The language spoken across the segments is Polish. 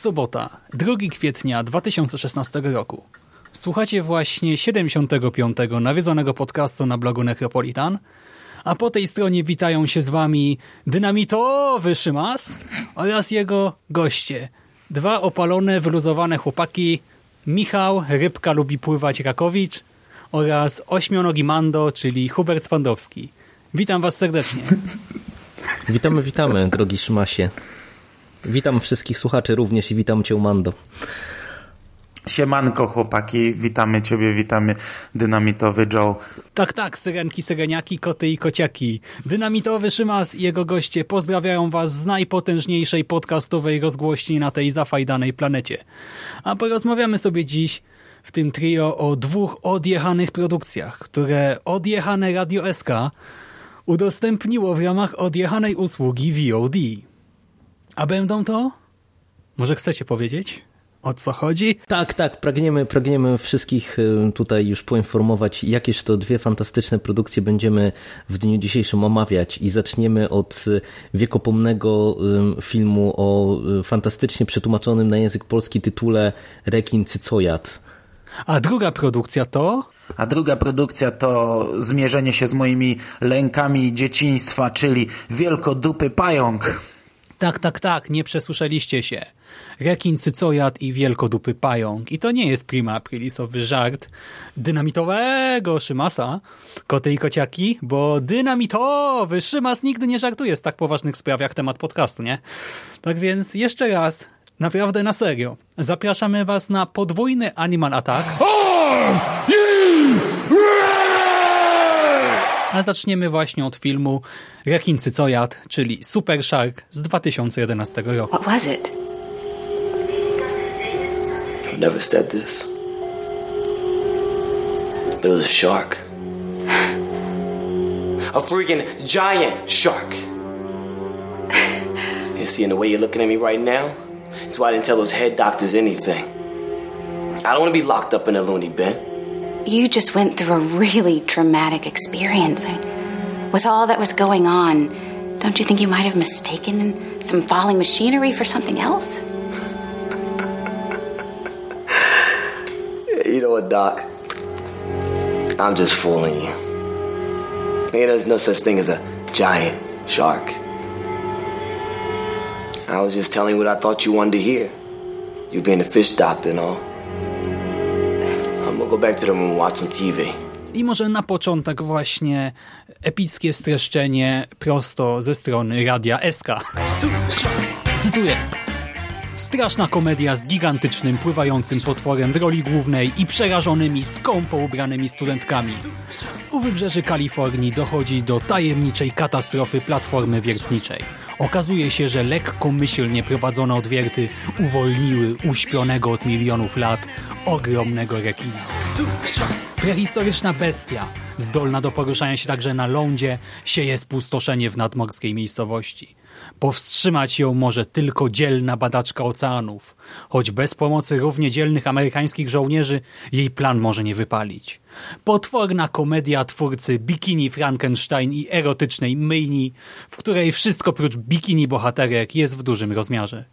Sobota, 2 kwietnia 2016 roku. Słuchacie właśnie 75. nawiedzonego podcastu na blogu Necropolitan, a po tej stronie witają się z wami dynamitowy Szymas oraz jego goście. Dwa opalone, wyluzowane chłopaki Michał, rybka lubi pływać Rakowicz oraz ośmionogi Mando, czyli Hubert Spandowski. Witam was serdecznie. Witamy, witamy, drogi Szymasie. Witam wszystkich słuchaczy również i witam cię, Mando. Siemanko chłopaki, witamy ciebie, witamy dynamitowy Joe. Tak, tak, syrenki, syreniaki, koty i kociaki. Dynamitowy Szymas i jego goście pozdrawiają was z najpotężniejszej podcastowej rozgłośni na tej zafajdanej planecie. A porozmawiamy sobie dziś w tym trio o dwóch odjechanych produkcjach, które odjechane Radio SK udostępniło w ramach odjechanej usługi VOD. A będą to? Może chcecie powiedzieć? O co chodzi? Tak, tak, pragniemy, pragniemy wszystkich y, tutaj już poinformować, jakież to dwie fantastyczne produkcje będziemy w dniu dzisiejszym omawiać i zaczniemy od y, wiekopomnego y, filmu o fantastycznie przetłumaczonym na język polski tytule Rekin Cycojat. A druga produkcja to? A druga produkcja to zmierzenie się z moimi lękami dzieciństwa, czyli Wielkodupy Pająk. Tak, tak, tak, nie przesłyszeliście się. Rekin cycojat i wielkodupy pająk. I to nie jest prima aprilisowy żart dynamitowego Szymasa, koty i kociaki, bo dynamitowy Szymas nigdy nie żartuje z tak poważnych spraw jak temat podcastu, nie? Tak więc jeszcze raz, naprawdę na serio, zapraszamy was na podwójny Animal Attack. A zaczniemy właśnie od filmu Rekin Cycojat, czyli Super Shark z 2011 roku. What was it? I've never said this. It was a shark. A freaking giant shark. You see, in the way you're looking at me right now, it's why I didn't tell those head doctors anything. I don't want to be locked up in a loony bin. You just went through a really traumatic experience. With all that was going on, don't you think you might have mistaken some falling machinery for something else? You know what, Doc? I'm just fooling you. There's no such thing as a giant shark. I was just telling you what I thought you wanted to hear. You being a fish doctor and all. Go back to the room and watch some TV. I może na początek właśnie epickie streszczenie prosto ze strony Radia SK. Cytuję. Straszna komedia z gigantycznym, pływającym potworem w roli głównej i przerażonymi, skąpo ubranymi studentkami. U wybrzeży Kalifornii dochodzi do tajemniczej katastrofy platformy wiertniczej. Okazuje się, że lekkomyślnie prowadzone odwierty uwolniły uśpionego od milionów lat ogromnego rekina. Prehistoryczna bestia, zdolna do poruszania się także na lądzie, sieje spustoszenie w nadmorskiej miejscowości. Powstrzymać ją może tylko dzielna badaczka oceanów, choć bez pomocy równie dzielnych amerykańskich żołnierzy jej plan może nie wypalić. Potworna komedia twórcy Bikini Frankenstein i erotycznej myjni, w której wszystko prócz bikini bohaterek jest w dużym rozmiarze.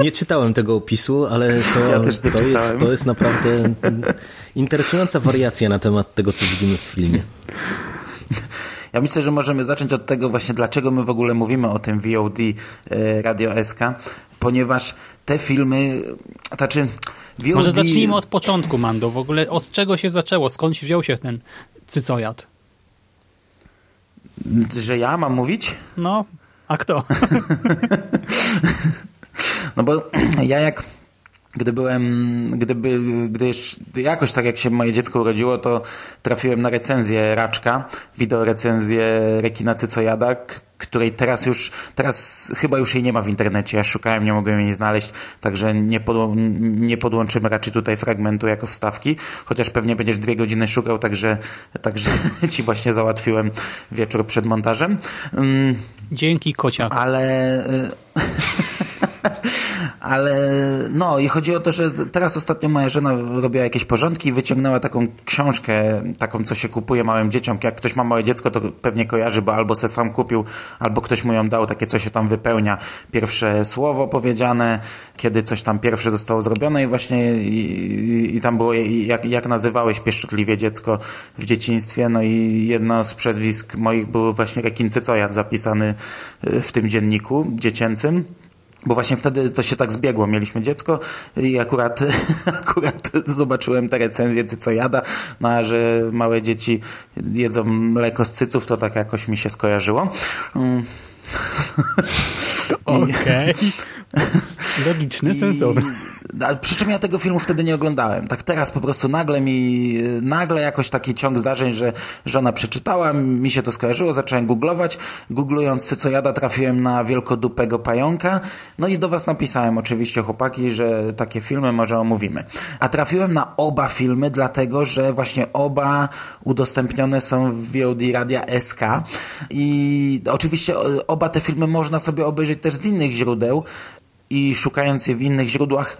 Nie czytałem tego opisu, ale to, Ja to, jest, to jest naprawdę interesująca wariacja na temat tego, co widzimy w filmie. Ja myślę, że możemy zacząć od tego właśnie, dlaczego my w ogóle mówimy o tym VOD e, Radio SK, ponieważ te filmy, znaczy VOD... Może zacznijmy od początku, Mando. W ogóle od czego się zaczęło? Skąd wziął się ten cycojad? Że ja mam mówić? No, a kto? no bo ja jak gdy byłem, gdyby, gdy jakoś tak jak się moje dziecko urodziło, to trafiłem na recenzję Raczka, wideo recenzję Rekina Cycojada, której teraz już, teraz chyba już jej nie ma w internecie. Ja szukałem, nie mogłem jej znaleźć, także nie, podło, nie podłączymy raczej tutaj fragmentu jako wstawki, chociaż pewnie będziesz dwie godziny szukał, także, także ci właśnie załatwiłem wieczór przed montażem. Mm, Dzięki kociak. Ale... Ale no i chodzi o to, że teraz ostatnio moja żona robiła jakieś porządki i wyciągnęła taką książkę, taką co się kupuje małym dzieciom. Jak ktoś ma małe dziecko, to pewnie kojarzy, bo albo se sam kupił, albo ktoś mu ją dał, takie co się tam wypełnia. Pierwsze słowo powiedziane, kiedy coś tam pierwsze zostało zrobione i właśnie i, i tam było jak, jak nazywałeś pieszczotliwie dziecko w dzieciństwie, no i jedno z przezwisk moich był właśnie Rekin Cycojat zapisany w tym dzienniku dziecięcym. Bo właśnie wtedy to się tak zbiegło. Mieliśmy dziecko i akurat, akurat zobaczyłem te recenzje cycojada, no a że małe dzieci jedzą mleko z cyców, to tak jakoś mi się skojarzyło. Okej. Okay. Logiczny, sensowny. Przy czym ja tego filmu wtedy nie oglądałem. Tak teraz po prostu nagle mi, nagle jakoś taki ciąg zdarzeń, że żona przeczytała, mi się to skojarzyło, zacząłem googlować. Googlując co jada trafiłem na wielkodupego pająka. No i do was napisałem oczywiście chłopaki, że takie filmy może omówimy. A trafiłem na oba filmy, dlatego że właśnie oba udostępnione są w VOD Radia SK. I oczywiście oba te filmy można sobie obejrzeć też z innych źródeł i szukając je w innych źródłach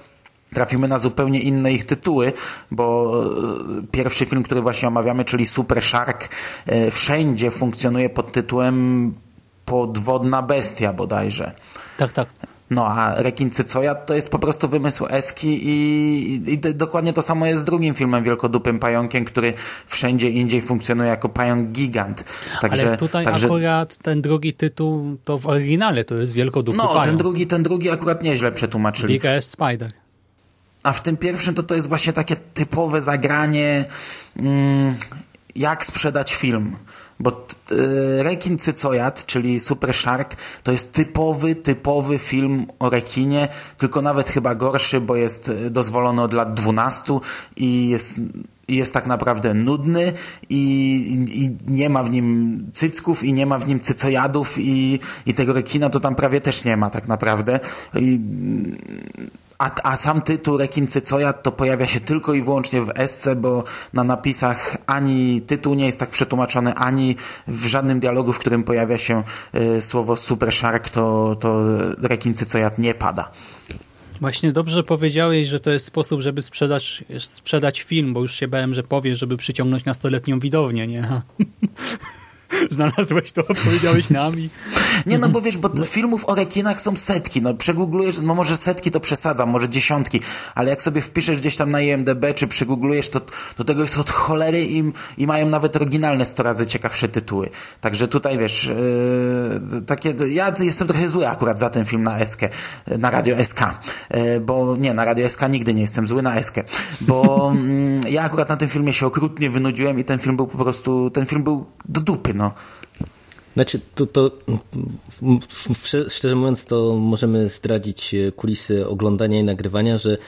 trafimy na zupełnie inne ich tytuły, bo e, pierwszy film, który właśnie omawiamy, czyli Super Shark, e, wszędzie funkcjonuje pod tytułem Podwodna Bestia bodajże. Tak, tak. No a Rekin Cycojat to jest po prostu wymysł Eski i, i, i, dokładnie to samo jest z drugim filmem Wielkodupym Pająkiem, który wszędzie indziej funkcjonuje jako pająk gigant. Także, Ale tutaj także... akurat ten drugi tytuł to w oryginale to jest Wielkodupy no, Pająk. No ten drugi, ten drugi akurat nieźle przetłumaczyli. Big Ass Spider. A w tym pierwszym to to jest właśnie takie typowe zagranie mm, jak sprzedać film. Bo y, Rekin Cycojat, czyli Super Shark, to jest typowy, typowy film o rekinie, tylko nawet chyba gorszy, bo jest y, dozwolony od lat 12 i jest jest tak naprawdę nudny i, i, nie ma w nim cycków i nie ma w nim cycojadów i, i tego rekina to tam prawie też nie ma tak naprawdę. I, a, a sam tytuł Rekin Cycojat to pojawia się tylko i wyłącznie w esce, bo na napisach ani tytuł nie jest tak przetłumaczony, ani w żadnym dialogu, w którym pojawia się y, słowo Super Shark, to, to Rekin nie pada. Właśnie dobrze powiedziałeś, że to jest sposób, żeby sprzedać, sprzedać film, bo już się bałem, że powiesz, żeby przyciągnąć nastoletnią widownię, nie? Znalazłeś to, powiedziałeś nami. Nie, no bo wiesz, bo filmów o rekinach są setki, no przegooglujesz, no może setki to przesadzam, może dziesiątki, ale jak sobie wpiszesz gdzieś tam na IMDB, czy przegooglujesz, to, to tego jest od cholery i, i mają nawet oryginalne 100 razy ciekawsze tytuły. Także tutaj wiesz, yy, takie, ja jestem trochę zły akurat za ten film na SK, na Radio SK, yy, bo nie, na Radio SK nigdy nie jestem zły, na SK, bo yy, ja akurat na tym filmie się okrutnie wynudziłem i ten film był po prostu, ten film był do dupy, no. Znaczy, to, to szczerze mówiąc, to możemy zdradzić kulisy oglądania i nagrywania, że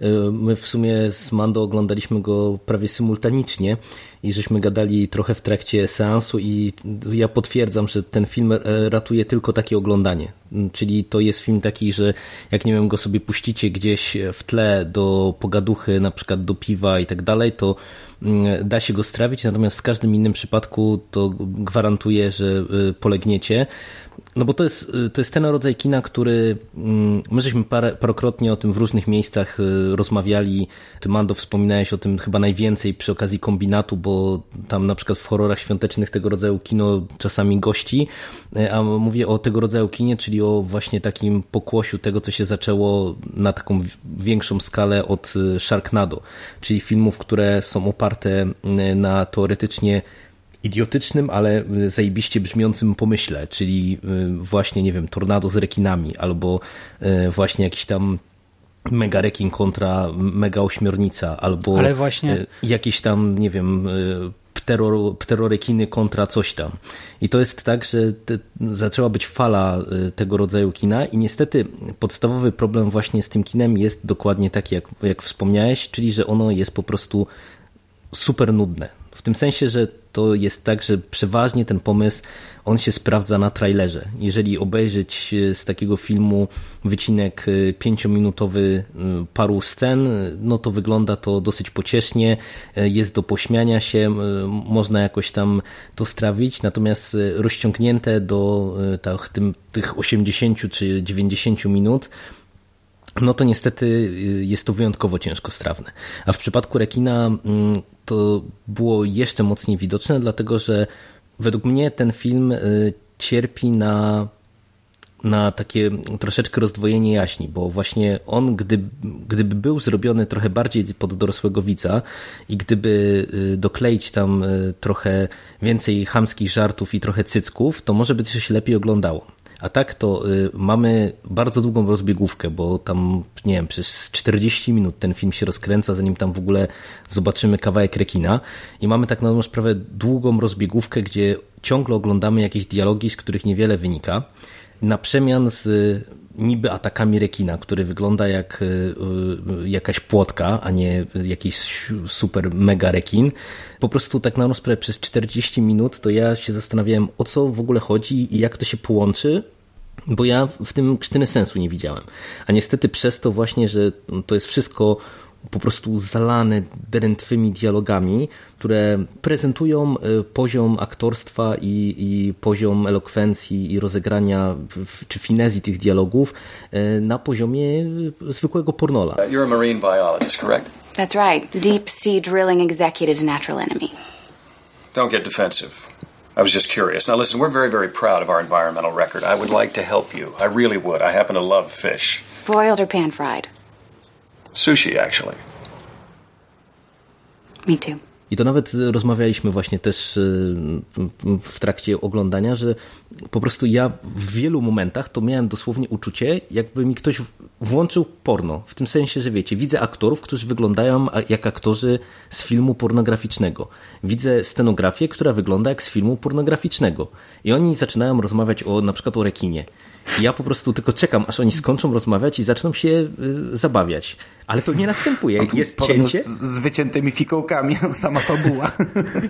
e, my w sumie z Mando oglądaliśmy go prawie symultanicznie i żeśmy gadali trochę w trakcie seansu i ja potwierdzam, że ten film e, ratuje tylko takie oglądanie. Czyli to jest film taki, że jak nie wiem, go sobie puścicie gdzieś w tle do pogaduchy, na przykład do piwa i tak dalej, to da się go strawić, natomiast w każdym innym przypadku to gwarantuję, że y, polegniecie. No bo to jest, y, to jest ten rodzaj kina, który mm, my żeśmy parę, parokrotnie o tym w różnych miejscach y, rozmawiali. Ty Mando wspominałeś o tym chyba najwięcej przy okazji kombinatu, bo tam na przykład w horrorach świątecznych tego rodzaju kino czasami gości, a mówię o tego rodzaju kinie, czyli o właśnie takim pokłosiu tego, co się zaczęło na taką większą skalę od Sharknado, czyli filmów, które są oparte na teoretycznie idiotycznym, ale zajebiście brzmiącym pomyśle, czyli właśnie, nie wiem, tornado z rekinami, albo właśnie jakiś tam mega rekin kontra mega ośmiornica, albo ale właśnie... jakiś tam, nie wiem, ptero, pterorekiny kontra coś tam. I to jest tak, że te, zaczęła być fala y, tego rodzaju kina i niestety podstawowy problem właśnie z tym kinem jest dokładnie taki, jak, jak wspomniałeś, czyli że ono jest po prostu super nudne. W tym sensie, że to jest tak, że przeważnie ten pomysł on się sprawdza na trailerze. Jeżeli obejrzeć e, z takiego filmu wycinek e, pięciominutowy e, paru scen, no to wygląda to dosyć pociesznie, jest do pośmiania się, można jakoś tam to strawić, natomiast rozciągnięte do tych 80 czy 90 minut, no to niestety jest to wyjątkowo ciężko strawne. A w przypadku rekina mm, to było jeszcze mocniej widoczne, dlatego że według mnie ten film y, cierpi na, na takie troszeczkę rozdwojenie jaźni, bo właśnie on, gdyby, gdyby był zrobiony trochę bardziej pod dorosłego widza i gdyby y, dokleić tam y, trochę więcej chamskich żartów i trochę cycków, to może by się lepiej oglądało. A tak to y, mamy bardzo długą rozbiegówkę, bo tam, nie wiem, przez 40 minut ten film się rozkręca, zanim tam w ogóle zobaczymy kawałek rekina. I mamy tak na dobrą sprawę długą rozbiegówkę, gdzie ciągle oglądamy jakieś dialogi, z których niewiele wynika. Na przemian z niby atakami rekina, który wygląda jak y, y, jakaś płotka, a nie jakiś super mega rekin. Po prostu tak na sprawę przez 40 minut to ja się zastanawiałem o co w ogóle chodzi i jak to się połączy, bo ja w tym krztyny sensu nie widziałem. A niestety przez to właśnie, że to jest wszystko po prostu zalane drętwymi dialogami, które prezentują e, poziom aktorstwa i, i poziom elokwencji i rozegrania czy finezji tych dialogów e, na poziomie zwykłego pornola. You're a marine biologist, correct? That's right. Deep sea drilling executive's natural enemy. Don't get defensive. I was just curious. Now, listen, we're very, very proud of our environmental record. I would like to help you. I really would. I happen to love fish. Broiled or pan fried? Sushi, actually. Me too. I to nawet rozmawialiśmy właśnie też y, w trakcie oglądania, że po prostu ja w wielu momentach to miałem dosłownie uczucie, jakby mi ktoś włączył porno. W tym sensie, że wiecie, widzę aktorów, którzy wyglądają jak aktorzy z filmu pornograficznego. Widzę scenografię, która wygląda jak z filmu pornograficznego. I oni zaczynają rozmawiać o na przykład o rekinie. I ja po prostu tylko czekam, aż oni skończą rozmawiać i zaczną się y, zabawiać. Ale to nie następuje. Jest cięcie. Z, z wyciętymi fikołkami, sama fabuła.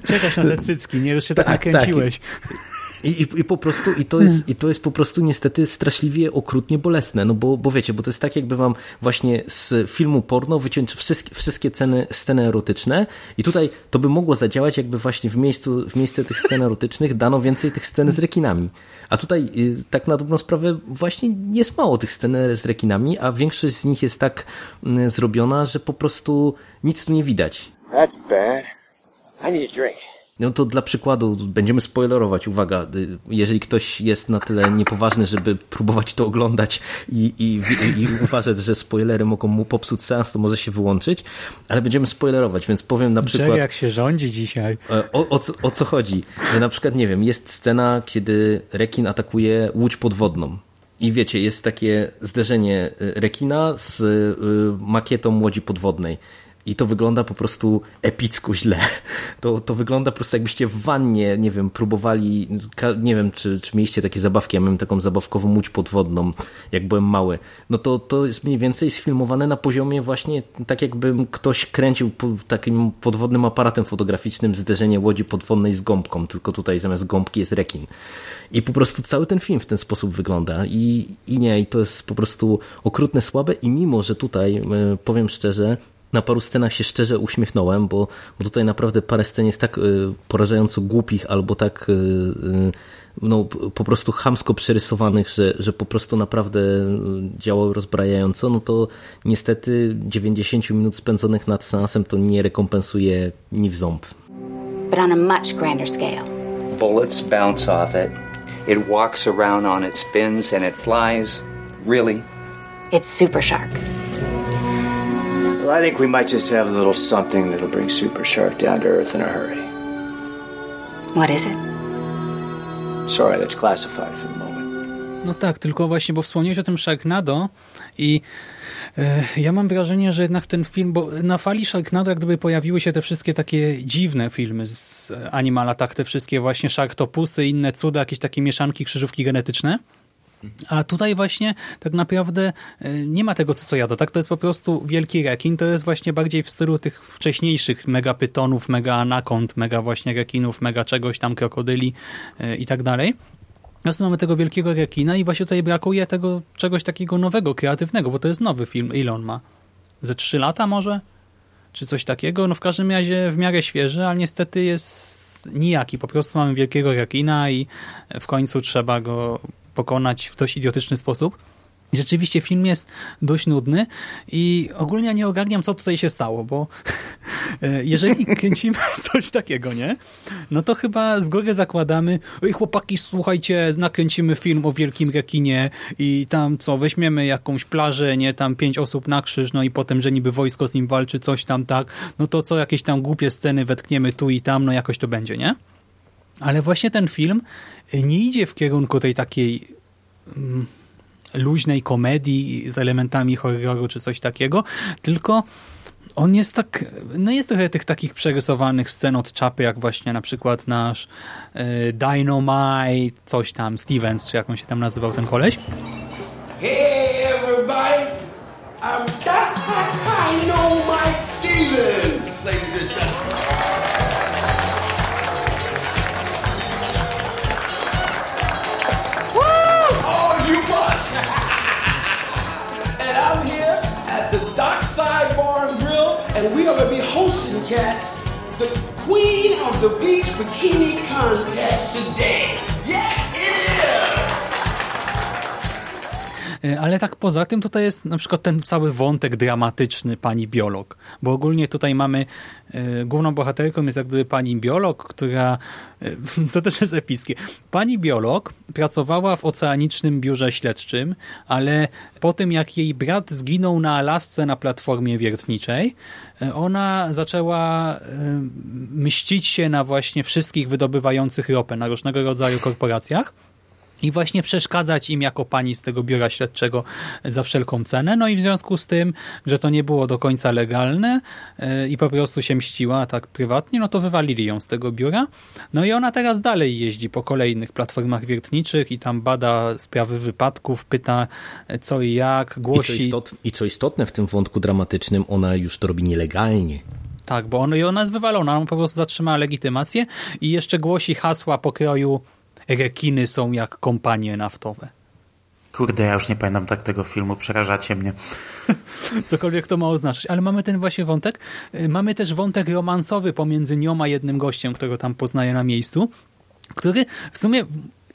Czekasz na te cycki, nie? Już się tak, tak nakręciłeś. Tak. I, i, I, po prostu, i to, jest, i to jest po prostu niestety straszliwie okrutnie bolesne, no bo, bo wiecie, bo to jest tak jakby wam właśnie z filmu porno wyciąć wszystkie, wszystkie ceny, sceny erotyczne i tutaj to by mogło zadziałać jakby właśnie w miejscu, w miejsce tych scen erotycznych dano więcej tych scen z rekinami. A tutaj y, tak na dobrą sprawę właśnie jest mało tych scen z rekinami, a większość z nich jest tak y, zrobiona, że po prostu nic tu nie widać. That's bad. I need a drink. No to dla przykładu będziemy spoilerować, uwaga, y, jeżeli ktoś jest na tyle niepoważny, żeby próbować to oglądać i, i, i uważać, że spoilery mogą mu popsuć sens, to może się wyłączyć, ale będziemy spoilerować, więc powiem na przykład... Jerry, jak się rządzi dzisiaj. E, o, o, co, o co chodzi? Że na przykład, nie wiem, jest scena, kiedy rekin atakuje łódź podwodną. I wiecie, jest takie zderzenie y, rekina z y, makietą łodzi podwodnej i to wygląda po prostu epicko źle. To, to wygląda po prostu jakbyście w wannie, nie wiem, próbowali, nie wiem, czy, czy mieliście takie zabawki, ja miałem taką zabawkową łódź podwodną, jak byłem mały. No to, to jest mniej więcej sfilmowane na poziomie właśnie tak jakbym ktoś kręcił takim podwodnym aparatem fotograficznym zderzenie łodzi podwodnej z gąbką, tylko tutaj zamiast gąbki jest rekin. I po prostu cały ten film w ten sposób wygląda i, i nie, i to jest po prostu okrutne, słabe i mimo, że tutaj, e, powiem szczerze, na paru scenach się szczerze uśmiechnąłem, bo, bo tutaj naprawdę parę scen jest tak y, porażająco głupich albo tak y, y, no, po prostu chamsko przerysowanych, że, że po prostu naprawdę działały rozbrajająco, no to niestety 90 minut spędzonych nad seansem to nie rekompensuje ni w ząb. But on a much grander scale. Bullets bounce off it. It walks around on its fins and it flies. Really? It's Super Shark. Well, I think we might just have a little something that'll bring Super Shark down to earth in a hurry. What is it? Sorry, that's classified for the moment. No tak, tylko właśnie, bo wspomniałeś o tym Sharknado i e, ja mam wrażenie, że jednak ten film, bo na fali Sharknado jak gdyby pojawiły się te wszystkie takie dziwne filmy z Animal Attack, te wszystkie właśnie Sharktopusy, inne cuda, jakieś takie mieszanki, krzyżówki genetyczne. A tutaj właśnie tak naprawdę e, nie ma tego, co jada. Tak? To jest po prostu wielki rekin. To jest właśnie bardziej w stylu tych wcześniejszych mega pytonów, mega anakond, mega właśnie rekinów, mega czegoś tam, krokodyli e, i tak dalej. Natomiast mamy tego wielkiego rekina i właśnie tutaj brakuje tego czegoś takiego nowego, kreatywnego, bo to jest nowy film. Ile on ma? Ze trzy lata może? Czy coś takiego? No w każdym razie w miarę świeży, ale niestety jest nijaki. Po prostu mamy wielkiego rekina i w końcu trzeba go pokonać w dość idiotyczny sposób. Rzeczywiście film jest dość nudny i ogólnie nie ogarniam, co tutaj się stało, bo jeżeli kręcimy coś takiego, nie? No to chyba z góry zakładamy, oj chłopaki, słuchajcie, nakręcimy film o wielkim rekinie i tam co, weźmiemy jakąś plażę, nie, tam pięć osób na krzyż, no i potem, że niby wojsko z nim walczy, coś tam tak, no to co, jakieś tam głupie sceny wetkniemy tu i tam, no jakoś to będzie, nie? Ale właśnie ten film nie idzie w kierunku tej takiej mm, luźnej komedii z elementami horroru czy coś takiego, tylko on jest tak, no jest trochę tych takich przerysowanych scen od czapy, jak właśnie na przykład nasz e, Dynamite, coś tam, Stevens, czy jak on się tam nazywał ten koleś. Hey everybody, I'm cats, the Queen of the Beach Bikini Contest today. Ale tak poza tym tutaj jest na przykład ten cały wątek dramatyczny pani biolog, bo ogólnie tutaj mamy e, główną bohaterką jest jak gdyby pani biolog, która e, to też jest epickie. Pani biolog pracowała w Oceanicznym Biurze Śledczym, ale po tym jak jej brat zginął na Alasce na platformie wiertniczej, e, ona zaczęła e, mścić się na właśnie wszystkich wydobywających ropę na różnego rodzaju korporacjach i właśnie przeszkadzać im jako pani z tego biura śledczego za wszelką cenę. No i w związku z tym, że to nie było do końca legalne yy, i po prostu się mściła tak prywatnie, no to wywalili ją z tego biura. No i ona teraz dalej jeździ po kolejnych platformach wiertniczych i tam bada sprawy wypadków, pyta e, co i jak, I co, głosi... istot, I co istotne w tym wątku dramatycznym, ona już to robi nielegalnie. Tak, bo on, i ona jest wywalona, on po prostu zatrzymała legitymację i jeszcze głosi hasła pokroju rekiny są jak kompanie naftowe. Kurde, ja już nie pamiętam tak tego filmu, przerażacie mnie. cokolwiek to ma oznaczać. Ale mamy ten właśnie wątek. Y, Mamy też wątek romansowy pomiędzy nią a jednym gościem, którego tam poznaje na miejscu, który w sumie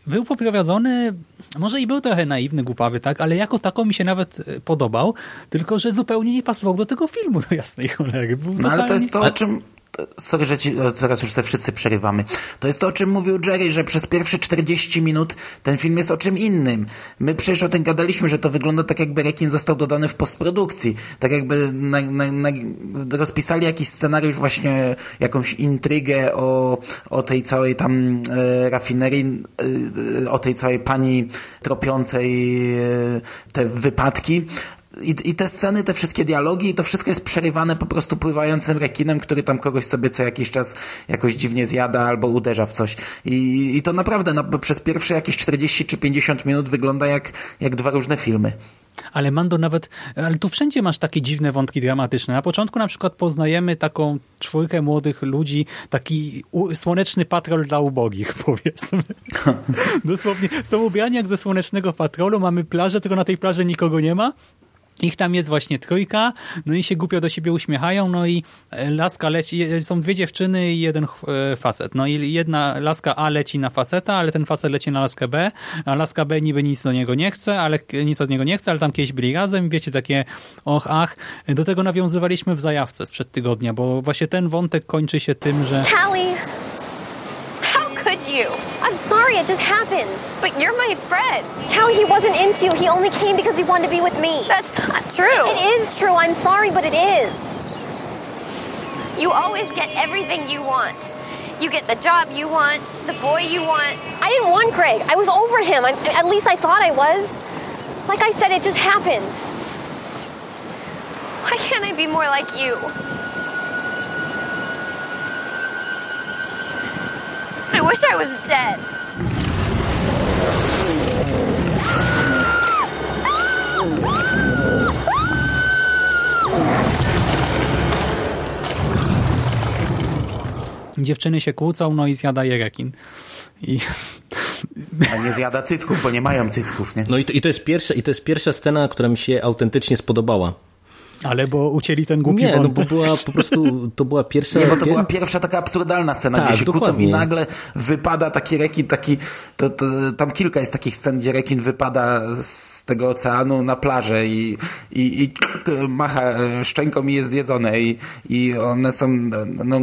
był poprowadzony, może i był trochę naiwny, głupawy, tak, ale jako tako mi się nawet y, podobał, tylko że zupełnie nie pasował do tego filmu, do jasnej cholery. Był No ale to totalnie- jest to, o czym... Sorry, że ci, o, teraz już sobie wszyscy przerywamy. To jest to, o czym mówił Jerry, że przez pierwsze 40 minut ten film jest o czym innym. My przecież o tym gadaliśmy, że to wygląda tak, jakby rekin został dodany w postprodukcji. Tak jakby na, na, na, rozpisali jakiś scenariusz, właśnie jakąś intrygę o, o tej całej tam e, rafinerii, e, o tej całej pani tropiącej e, te wypadki. I, I te sceny, te wszystkie dialogi, i to wszystko jest przerywane po prostu pływającym rekinem, który tam kogoś sobie co jakiś czas jakoś dziwnie zjada albo uderza w coś. I, i to naprawdę no, przez pierwsze jakieś 40 czy 50 minut wygląda jak, jak dwa różne filmy. Ale Mando nawet, ale tu wszędzie masz takie dziwne wątki dramatyczne. Na początku na przykład poznajemy taką czwórkę młodych ludzi, taki u, słoneczny patrol dla ubogich, powiedzmy. Dosłownie, są ubrani jak ze słonecznego patrolu, mamy plażę, tylko na tej plaży nikogo nie ma. Ich tam jest właśnie trójka, no i się głupio do siebie uśmiechają, no i e, laska leci, e, są dwie dziewczyny i jeden e, facet. No i jedna laska A leci na faceta, ale ten facet leci na laskę B, a laska B niby nic do niego nie chce, ale nic od niego nie chce, ale tam kiedyś byli razem, wiecie, takie och, ach. Do tego nawiązywaliśmy w zajawce sprzed tygodnia, bo właśnie ten wątek kończy się tym, że Callie, How could you? Sorry, it just happened. But you're my friend. Callie, he wasn't into you. He only came because he wanted to be with me. That's not true. It is true. I'm sorry, but it is. You always get everything you want. You get the job you want, the boy you want. I didn't want Greg. I was over him. I, at least I thought I was. Like I said, it just happened. Why can't I be more like you? I wish I was dead. Dziewczyny się kłócą, no i zjada je rekin. I... A nie zjada cycków, bo nie mają cycków, nie? No i to, i to, jest, pierwsza, i to jest pierwsza scena, która mi się autentycznie spodobała. Ale bo ucięli ten głupi Nie, no wątek. bo była po prostu, to była pierwsza... Nie, bo to była pierwsza taka absurdalna scena, Tak, gdzie się kłócą dokładnie. i nagle wypada taki rekin, taki, to, to, tam kilka jest takich scen, gdzie rekin wypada z tego oceanu na plażę i, i, i macha e, szczęką i jest zjedzone i, i one są, no, no,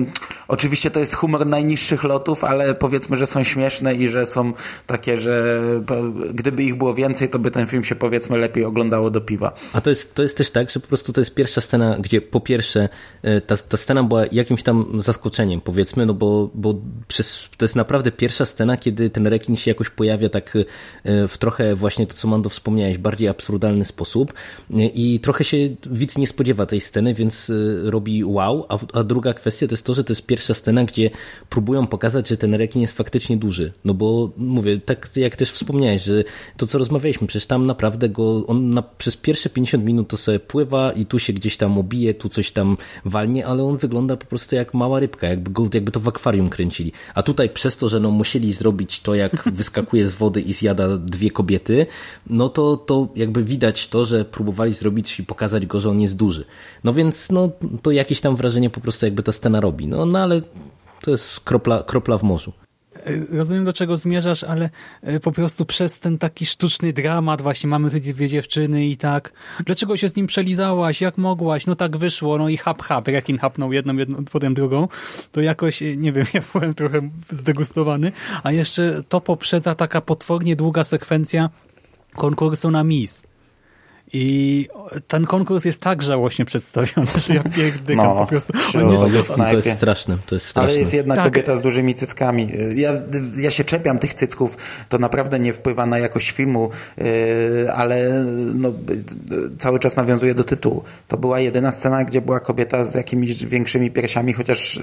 oczywiście to jest humor najniższych lotów, ale powiedzmy, że są śmieszne i że są takie, że po, gdyby ich było więcej, to by ten film się powiedzmy lepiej oglądało do piwa. A to jest, to jest też tak, że po prostu to jest pierwsza scena, gdzie po pierwsze e, ta, ta scena była jakimś tam zaskoczeniem, powiedzmy, no bo, bo przez, to jest naprawdę pierwsza scena, kiedy ten rekin się jakoś pojawia tak e, w trochę właśnie to, co Mando wspomniałeś, bardziej absurdalny sposób. E, i trochę się widz nie spodziewa tej sceny, więc robi wow, a, a druga kwestia to jest to, że to jest pierwsza scena, gdzie próbują pokazać, że ten rekin jest faktycznie duży, no bo mówię, tak jak też wspomniałeś, że to, co rozmawialiśmy, przecież tam naprawdę go, on na, przez pierwsze 50 minut to sobie pływa i tu się gdzieś tam obije, tu coś tam walnie, ale on wygląda po prostu jak mała rybka, jakby, go, jakby to w akwarium kręcili. A tutaj przez to, że no musieli zrobić to, jak wyskakuje z wody i zjada dwie kobiety, no to, to jakby widać to, że próbowali zrobić i pokazać go, że on jest duży. No więc no, to jakieś tam wrażenie po prostu jakby ta scena robi. No, no ale to jest kropla, kropla w morzu. Rozumiem, do czego zmierzasz, ale e, po prostu przez ten taki sztuczny dramat właśnie mamy te dwie dziewczyny i tak. Dlaczego się z nim przelizałaś? Jak mogłaś? No tak wyszło. No i hap, hap. Rekin hapnął jedną, jedną, potem drugą. To jakoś, e, nie wiem, ja byłem trochę zdegustowany. A jeszcze to poprzedza taka potwornie długa sekwencja konkursu na Miss. I ten konkurs jest tak żałośnie przedstawiony, że ja pierdykam No, po prostu. przy On jest- jest, to jest straszne, to jest straszne. Ale jest jedna Tak. kobieta z dużymi cyckami. Ja, ja się czepiam tych cycków, to naprawdę nie wpływa na jakość filmu, yy, ale no, yy, cały czas nawiązuje do tytułu. To była jedyna scena, gdzie była kobieta z jakimiś większymi piersiami, chociaż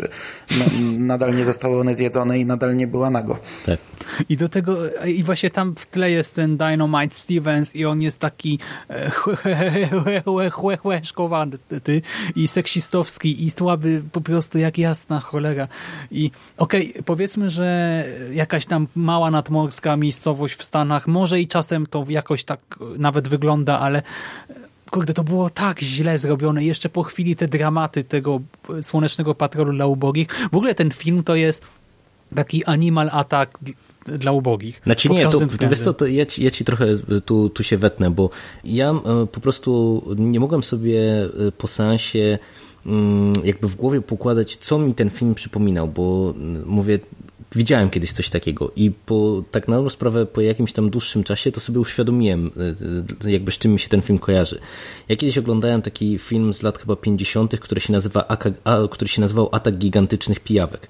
no, nadal nie zostały one zjedzone i nadal nie była nago. Tak. I do tego, i właśnie tam w tle jest ten Dynamite Stevens i on jest taki chłeszkowany ty, i seksistowski i słaby po prostu jak jasna cholera. I okej, powiedzmy, że jakaś tam mała nadmorska miejscowość w Stanach, może i czasem to jakoś tak nawet wygląda, ale kurde, to było tak źle zrobione. Jeszcze po chwili te dramaty tego Słonecznego Patrolu dla ubogich. W ogóle ten film to jest taki animal attack dla ubogich. Znaczy nie, to, wiesz co, to ja, ci, ja ci trochę tu, tu się wetnę, bo ja e, po prostu nie mogłem sobie e, po seansie mm, jakby w głowie pokładać, co mi ten film przypominał, bo mm, mówię, widziałem kiedyś coś takiego i po, tak na dobrą sprawę po jakimś tam dłuższym czasie to sobie uświadomiłem e, jakby z czym mi się ten film kojarzy. Ja kiedyś oglądałem taki film z lat chyba 50., który się nazywa, który się nazywał Atak Gigantycznych Pijawek.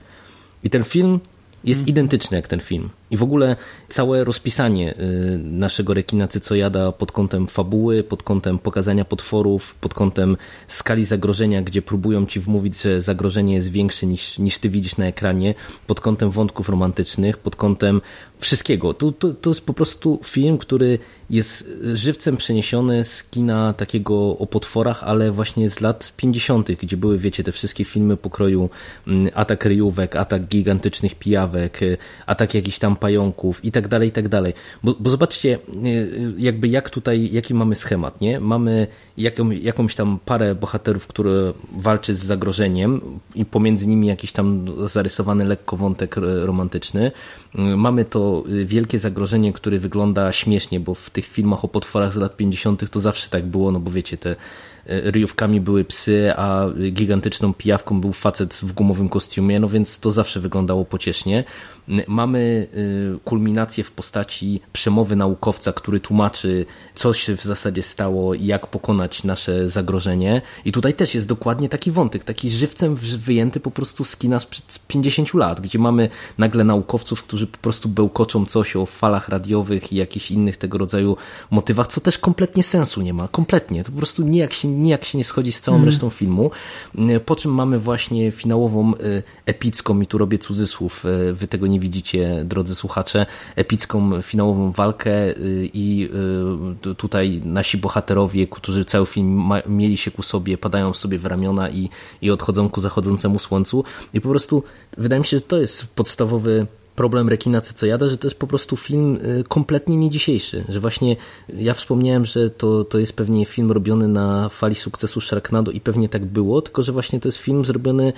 I ten film jest identyczny jak ten film. I w ogóle całe rozpisanie y, naszego rekina Cycojada pod kątem fabuły, pod kątem pokazania potworów, pod kątem skali zagrożenia, gdzie próbują ci wmówić, że zagrożenie jest większe niż, niż ty widzisz na ekranie, pod kątem wątków romantycznych, pod kątem wszystkiego. To, to, to jest po prostu film, który jest żywcem przeniesiony z kina takiego o potworach, ale właśnie z lat 50., gdzie były, wiecie, te wszystkie filmy pokroju mm, atak ryjówek, atak gigantycznych pijawek, y, atak jakichś tam pająków i tak dalej, i tak dalej. Bo, bo zobaczcie, y, jakby jak tutaj, jaki mamy schemat, nie? Mamy jaką, jakąś tam parę bohaterów, które walczy z zagrożeniem i pomiędzy nimi jakiś tam zarysowany lekko wątek y, romantyczny. Mamy to wielkie zagrożenie, które wygląda śmiesznie, bo w tych filmach o potworach z lat 50. to zawsze tak było, no bo wiecie, te e, ryjówkami były psy, a gigantyczną pijawką był facet w gumowym kostiumie, no więc to zawsze wyglądało pociesznie. Mamy y, kulminację w postaci przemowy naukowca, który tłumaczy, co się w zasadzie stało i jak pokonać nasze zagrożenie. I tutaj też jest dokładnie taki wątek, taki żywcem wyjęty po prostu z kina sprzed 50 lat, gdzie mamy nagle naukowców, którzy po prostu bełkoczą coś o falach radiowych i jakichś innych tego rodzaju motywach, co też kompletnie sensu nie ma. Kompletnie. To po prostu nijak się, nijak się nie schodzi z całą mm. resztą filmu. Po czym mamy właśnie finałową y, epicką, i tu robię cudzysłów, y, wy tego nie widzicie, drodzy słuchacze, epicką finałową walkę y, i tutaj nasi bohaterowie, którzy cały film mieli się ku sobie, padają sobie w ramiona i, i odchodzą ku zachodzącemu słońcu. I po prostu wydaje mi się, że to jest podstawowy problem rekina co jada, że to jest po prostu film y, kompletnie nie dzisiejszy, że właśnie ja wspomniałem, że to, to jest pewnie film robiony na fali sukcesu Sharknado i pewnie tak było, tylko że właśnie to jest film zrobiony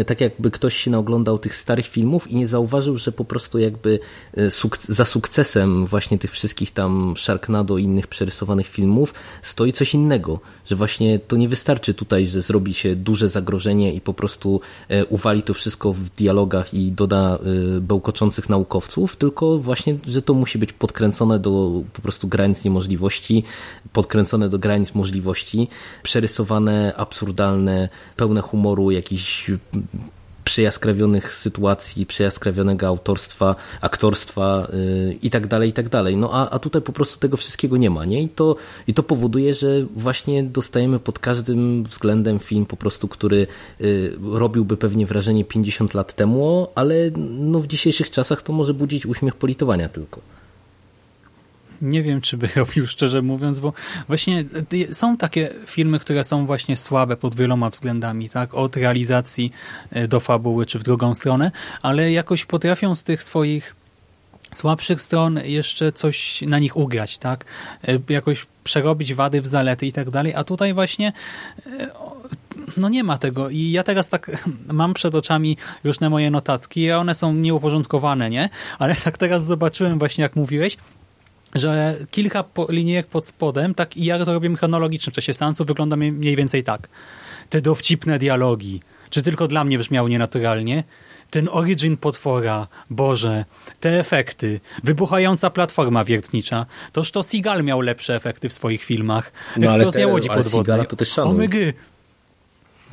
y, tak jakby ktoś się naoglądał tych starych filmów i nie zauważył, że po prostu jakby y, suk za sukcesem właśnie tych wszystkich tam Sharknado i innych przerysowanych filmów stoi coś innego, że właśnie to nie wystarczy tutaj, że zrobi się duże zagrożenie i po prostu uwali to wszystko w dialogach i doda bełkot bełkoczących naukowców, tylko właśnie, że to musi być podkręcone do po prostu granic niemożliwości, podkręcone do granic możliwości, przerysowane, absurdalne, pełne humoru, jakiś przyjaskrawionych sytuacji, przyjaskrawionego autorstwa, aktorstwa yy, i tak dalej, i tak dalej. No a, a tutaj po prostu tego wszystkiego nie ma, nie? I to, I to powoduje, że właśnie dostajemy pod każdym względem film po prostu, który yy, robiłby pewnie wrażenie 50 lat temu, ale no w dzisiejszych czasach to może budzić uśmiech politowania tylko nie wiem, czy by robił, szczerze mówiąc, bo właśnie y, są takie filmy, które są właśnie słabe pod wieloma względami, tak? Od realizacji y, do fabuły, czy w drugą stronę, ale jakoś potrafią z tych swoich słabszych stron jeszcze coś na nich ugrać, tak? Y, jakoś przerobić wady w zalety i tak dalej, a tutaj właśnie no nie ma tego i ja teraz tak mam przed oczami różne moje notatki i one są nieuporządkowane, nie? Ale tak teraz zobaczyłem właśnie jak mówiłeś, że kilka po, linijek pod spodem, tak i ja to robię chronologicznie w czasie seansu, wygląda mniej więcej tak. Te dowcipne dialogi, czy tylko dla mnie brzmiało nienaturalnie, ten origin potwora, Boże, te efekty, wybuchająca platforma wiertnicza, toż to Seagal miał lepsze efekty w swoich filmach, no, eksplozja łodzi podwodnej, to też omygy,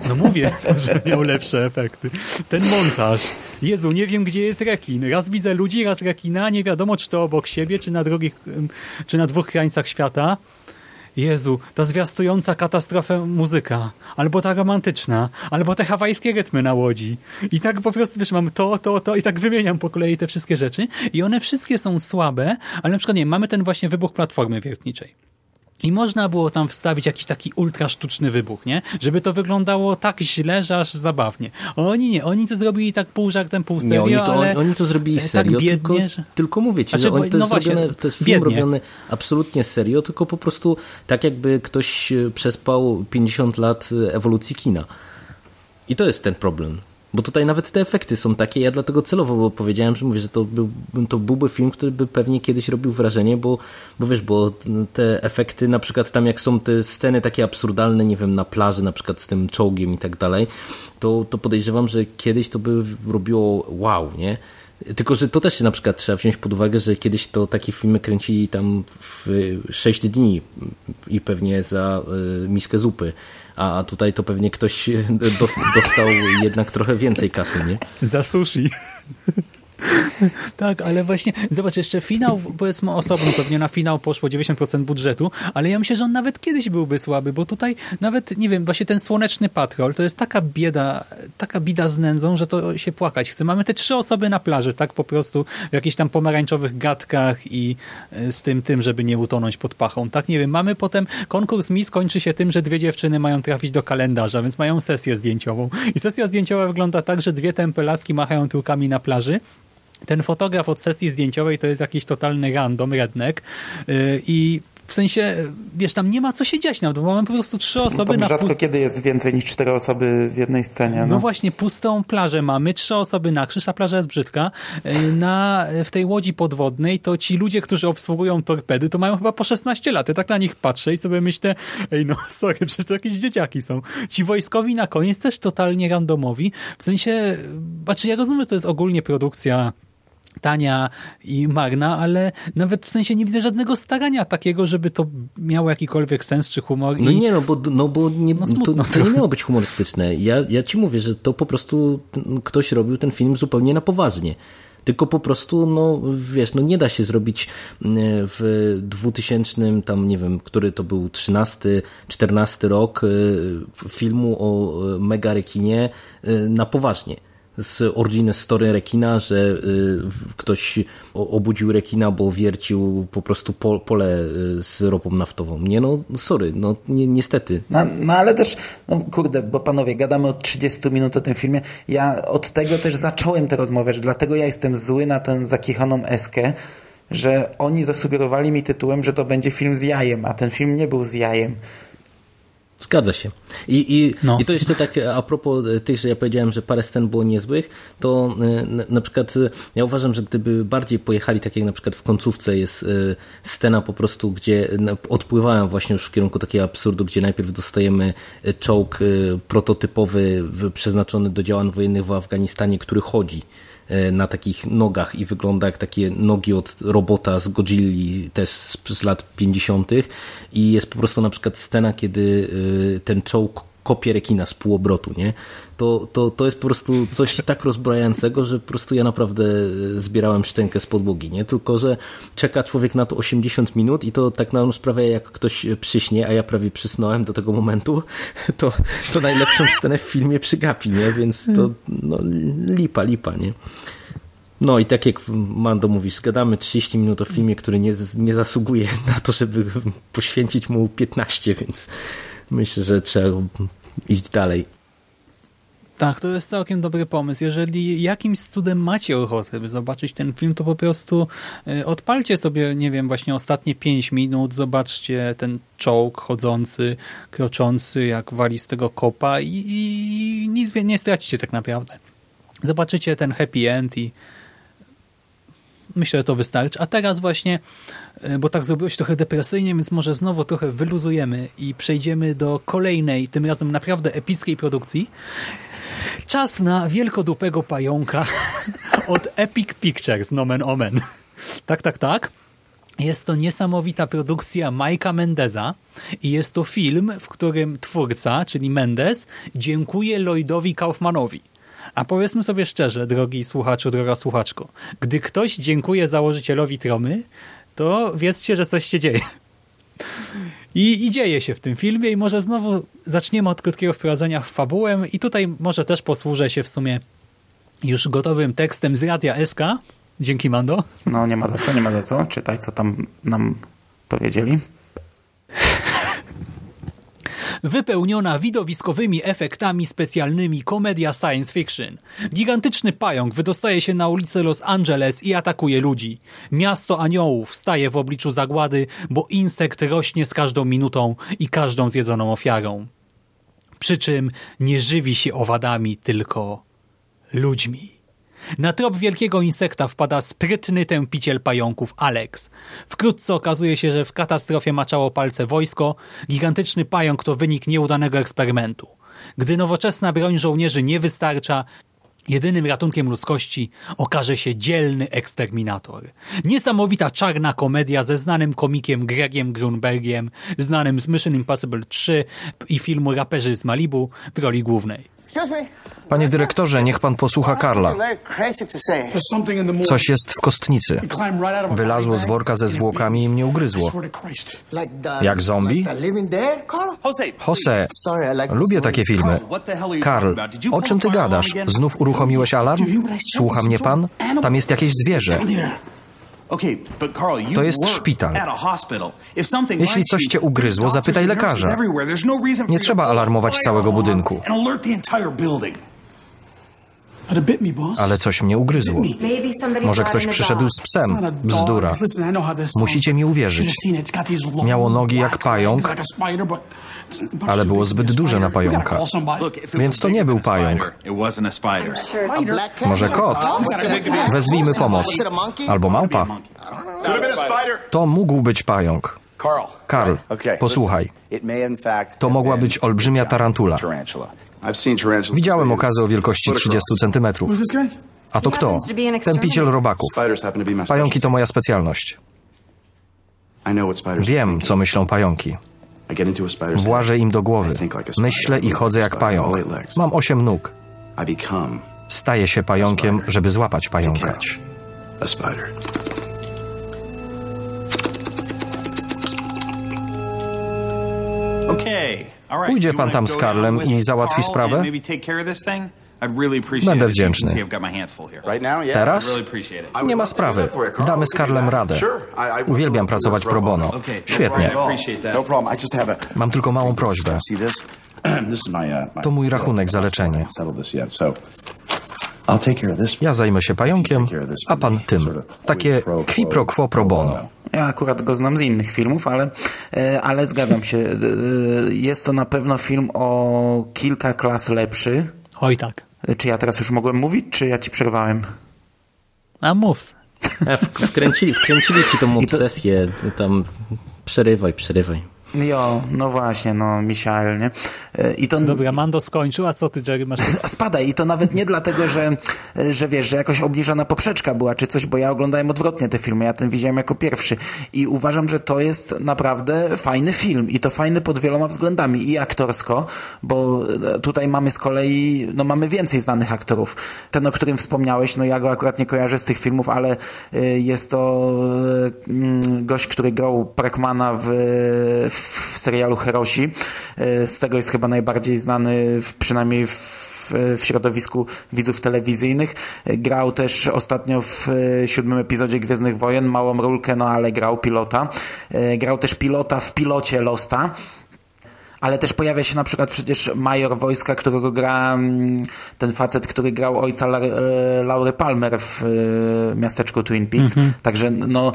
no mówię, że miał lepsze efekty. Ten montaż. Jezu, nie wiem, gdzie jest rekin. Raz widzę ludzi, raz rekina, nie wiadomo, czy to obok siebie, czy na drugich, czy na dwóch krańcach świata. Jezu, ta zwiastująca katastrofę muzyka, albo ta romantyczna, albo te hawajskie rytmy na łodzi. I tak po prostu, wiesz, mam to, to, to i tak wymieniam po kolei te wszystkie rzeczy i one wszystkie są słabe, ale na przykład nie, mamy ten właśnie wybuch platformy wiertniczej. I można było tam wstawić jakiś taki ultra sztuczny wybuch, nie? Żeby to wyglądało tak źle, że aż zabawnie. Oni nie, oni to zrobili tak pół żartem, pół serio, nie, oni to, ale oni to zrobili tak serio, tak biednie, tylko, że... tylko mówię ci, znaczy, że oni, to, no jest właśnie, robione, to jest film biednie. robiony absolutnie serio, tylko po prostu tak jakby ktoś e, przespał 50 lat ewolucji kina. I to jest ten problem. Bo tutaj nawet te efekty są takie, ja dlatego celowo powiedziałem, że mówię, że to, był, to byłby film, który by pewnie kiedyś robił wrażenie, bo, bo wiesz, bo te efekty, na przykład tam jak są te sceny takie absurdalne, nie wiem, na plaży, na przykład z tym czołgiem i tak dalej, to, to podejrzewam, że kiedyś to by robiło wow, nie? Tylko, że to też na przykład trzeba wziąć pod uwagę, że kiedyś to takie filmy kręcili tam w 6 dni i pewnie za y, miskę zupy a tutaj to pewnie ktoś dostał jednak trochę więcej kasy, nie? Za sushi. tak, ale właśnie, zobacz, jeszcze finał, powiedzmy osobno, pewnie na finał poszło 90% budżetu, ale ja myślę, że on nawet kiedyś byłby słaby, bo tutaj nawet, nie wiem, właśnie ten Słoneczny Patrol, to jest taka bieda, taka bida z nędzą, że to się płakać chce. Mamy te trzy osoby na plaży, tak, po prostu w jakichś tam pomarańczowych gadkach i e, z tym, tym, żeby nie utonąć pod pachą, tak, nie wiem, mamy potem, konkurs mi skończy się tym, że dwie dziewczyny mają trafić do kalendarza, więc mają sesję zdjęciową i sesja zdjęciowa wygląda tak, że dwie tempelaski machają tyłkami na plaży, ten fotograf od sesji zdjęciowej to jest jakiś totalny random, redneck y, i W sensie, wiesz, tam nie ma co się dziać nawet, bo mamy po prostu trzy osoby to na rzadko pust... kiedy jest więcej niż cztery osoby w jednej scenie. No. No, właśnie, pustą plażę mamy, trzy osoby na krzyż, ta plaża jest brzydka. Y, Na, w tej łodzi podwodnej to ci ludzie, którzy obsługują torpedy, to mają chyba po 16 lat. Ja tak na nich patrzę i sobie myślę, ej no sorry, przecież to jakieś dzieciaki są. Ci wojskowi na koniec też totalnie randomowi. W sensie, znaczy ja rozumiem, że to jest ogólnie produkcja tania i marna, ale nawet w sensie nie widzę żadnego starania takiego, żeby to miało jakikolwiek sens czy humor. No i... nie, no bo, no bo nie, No to, to nie miało być humorystyczne. Ja, ja ci mówię, że to po prostu ktoś robił ten film zupełnie na poważnie. Tylko po prostu, no wiesz, no nie da się zrobić mm, w 2000, tam nie wiem, który to był 13, 14 rok y, filmu o y, mega rekinie y, na poważnie z origin story rekina, że y, ktoś obudził rekina, bo wiercił po prostu po, pole y, z ropą naftową. Nie no, sorry, no ni niestety. No, no ale też, no kurde, bo panowie, gadamy od 30 minut o tym filmie. Ja od tego też zacząłem tę rozmowę, że dlatego ja jestem zły na tę zakichaną eskę, że oni zasugerowali mi tytułem, że to będzie film z jajem, a ten film nie był z jajem. Zgadza się. I, i, No. I to jeszcze tak a propos tych, że ja powiedziałem, że parę scen było niezłych, to y, na- na przykład ja uważam, że gdyby bardziej pojechali, tak jak na przykład w końcówce jest scena po prostu, gdzie odpływałem właśnie już w kierunku takiego absurdu, gdzie najpierw dostajemy czołg prototypowy przeznaczony do działań wojennych w Afganistanie, który chodzi na takich nogach i wygląda jak takie nogi od robota z Godzilli też z, z lat 50. i jest po prostu na przykład scena, kiedy y, ten czołg kopie rekina z półobrotu, nie? To, to, to jest po prostu coś tak rozbrajającego, że po prostu ja naprawdę y, zbierałem szczękę z podłogi, nie? Tylko, że czeka człowiek na to 80 minut i to tak nam sprawia, jak ktoś przyśnie, a ja prawie przysnąłem do tego momentu, to, to najlepszą scenę w filmie przygapi, nie? Więc to no, lipa, lipa, nie? No i tak jak Mando mówisz, gadamy 30 minut o filmie, który nie, nie zasługuje na to, żeby poświęcić mu 15, więc myślę, że trzeba iść dalej. Tak, to jest całkiem dobry pomysł. Jeżeli jakimś cudem macie ochotę, by zobaczyć ten film, to po prostu y, odpalcie sobie, nie wiem, właśnie ostatnie 5 minut, zobaczcie ten czołg chodzący, kroczący, jak wali z tego kopa i, i nic nie stracicie tak naprawdę. Zobaczycie ten happy end i myślę, że to wystarczy. A teraz właśnie, y, bo tak zrobiło się trochę depresyjnie, więc może znowu trochę wyluzujemy i przejdziemy do kolejnej, tym razem naprawdę epickiej produkcji. Czas na wielkodupego pająka od Epic Pictures, nomen omen. Tak, tak, tak. Jest to niesamowita produkcja Majka Mendeza i jest to film, w którym twórca, czyli Mendes, dziękuje Lloydowi Kaufmanowi. A powiedzmy sobie szczerze, drogi słuchaczu, droga słuchaczko, gdy ktoś dziękuje założycielowi Tromy, to wiedzcie, że coś się dzieje. I, I dzieje się w tym filmie i może znowu zaczniemy od krótkiego wprowadzenia w fabułę i tutaj może też posłużę się w sumie już gotowym tekstem z Radia SK. Dzięki Mando. No nie ma za co, nie ma za co. Czytaj, co tam nam powiedzieli. Wypełniona widowiskowymi efektami specjalnymi komedia science fiction. Gigantyczny pająk wydostaje się na ulicę Los Angeles i atakuje ludzi. Miasto aniołów staje w obliczu zagłady, bo insekt rośnie z każdą minutą i każdą zjedzoną ofiarą. Przy czym nie żywi się owadami, tylko ludźmi. Na trop wielkiego insekta wpada sprytny tępiciel pająków Alex. Wkrótce okazuje się, że w katastrofie maczało palce wojsko. Gigantyczny pająk to wynik nieudanego eksperymentu. Gdy nowoczesna broń żołnierzy nie wystarcza, jedynym ratunkiem ludzkości okaże się dzielny eksterminator. Niesamowita czarna komedia ze znanym komikiem Gregiem Grunbergiem, znanym z Mission Impossible 3 i filmu Raperzy z Malibu w roli głównej. Panie dyrektorze, niech pan posłucha Karla. Coś jest w kostnicy. Wylazło z worka ze zwłokami i mnie ugryzło. Jak zombie? Jose, lubię takie filmy. Karl, o czym ty gadasz? Znów uruchomiłeś alarm? Słucha mnie pan? Tam jest jakieś zwierzę. To jest szpital. Jeśli coś cię ugryzło, zapytaj lekarza. Nie trzeba alarmować całego budynku. Ale coś mnie ugryzło. Może ktoś przyszedł z psem. Bzdura. Musicie mi uwierzyć. Miało nogi jak pająk, ale było zbyt duże na pająka. Więc to nie był pająk. Może kot. Wezwijmy pomoc. Albo małpa. To mógł być pająk. Karl, posłuchaj. To mogła być olbrzymia tarantula. Widziałem okazy o wielkości 30 centymetrów. A to kto? Tępiciel robaków. Pająki to moja specjalność. Wiem, co myślą pająki. Włażę im do głowy. Myślę i chodzę jak pająk. Mam osiem nóg. Staję się pająkiem, żeby złapać pająka. Pójdzie pan tam z Karlem i załatwi sprawę? Będę wdzięczny. Teraz? Nie ma sprawy. Damy z Karlem radę. Uwielbiam pracować pro bono. Świetnie. Mam tylko małą prośbę. To mój rachunek za leczenie. Ja zajmę się pająkiem, a pan tym. Takie qui pro quo pro bono. Ja akurat go znam z innych filmów, ale, e, ale zgadzam się. E, jest to na pewno film o kilka klas lepszy. Oj tak. Czy ja teraz już mogłem mówić, czy ja ci przerwałem? A mów. Wkręcili, wkręcili ci tą obsesję, tam przerywaj, przerywaj. Jo, no właśnie, no Michael, nie? I to... Dobra, Mando skończył, a co ty, Jerry, masz? Spadaj i to nawet nie dlatego, że, że wiesz, że jakoś obniżona poprzeczka była czy coś, bo ja oglądałem odwrotnie te filmy, ja ten widziałem jako pierwszy i uważam, że to jest naprawdę fajny film i to fajny pod wieloma względami i aktorsko, bo tutaj mamy z kolei, no mamy więcej znanych aktorów. Ten, o którym wspomniałeś, no ja go akurat nie kojarzę z tych filmów, ale jest to gość, który grał Prakmana w, w serialu Herosi. Z tego jest chyba najbardziej znany, przynajmniej w, w środowisku widzów telewizyjnych. Grał też ostatnio w siódmym epizodzie Gwiezdnych Wojen, małą rulkę, no ale grał pilota. Grał też pilota w pilocie Losta ale też pojawia się na przykład przecież major wojska, którego gra ten facet, który grał ojca Laury Palmer w miasteczku Twin Peaks. Mhm. Także no,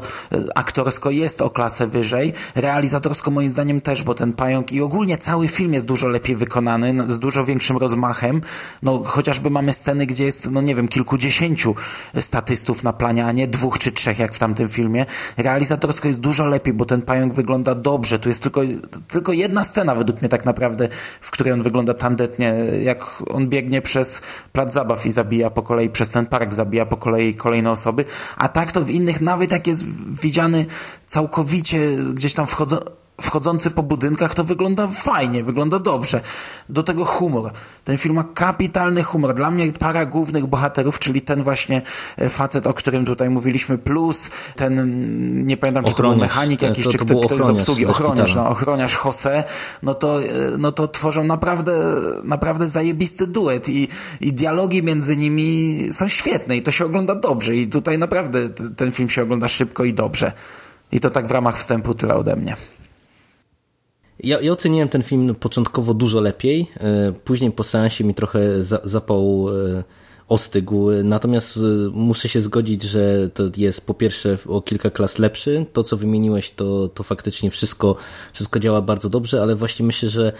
aktorsko jest o klasę wyżej. Realizatorsko moim zdaniem też, bo ten pająk i ogólnie cały film jest dużo lepiej wykonany, z dużo większym rozmachem. No, chociażby mamy sceny, gdzie jest, no nie wiem, kilkudziesięciu statystów na planie, a nie dwóch czy trzech, jak w tamtym filmie. Realizatorsko jest dużo lepiej, bo ten pająk wygląda dobrze. Tu jest tylko, tylko jedna scena według mnie tak naprawdę, w której on wygląda tandetnie, jak on biegnie przez plac zabaw i zabija po kolei, przez ten park zabija po kolei kolejne osoby, a tak to w innych nawet jak jest widziany całkowicie gdzieś tam wchodzą wchodzący po budynkach, to wygląda fajnie, wygląda dobrze. Do tego humor. Ten film ma kapitalny humor. Dla mnie para głównych bohaterów, czyli ten właśnie e, facet, o którym tutaj mówiliśmy, plus ten, nie pamiętam, czy to był mechanik jakiś, to, to czy kto, ktoś z obsługi, ochroniarz, no, ochroniarz Jose, no to, e, no to tworzą naprawdę, naprawdę zajebisty duet i, i dialogi między nimi są świetne i to się ogląda dobrze i tutaj naprawdę ten film się ogląda szybko i dobrze. I to tak w ramach wstępu tyle ode mnie. Ja, ja oceniłem ten film początkowo dużo lepiej. E, później po seansie mi trochę zapał e, ostygł. Natomiast e, muszę się zgodzić, że to jest po pierwsze o kilka klas lepszy. To, co wymieniłeś, to, to faktycznie wszystko, wszystko działa bardzo dobrze, ale właśnie myślę, że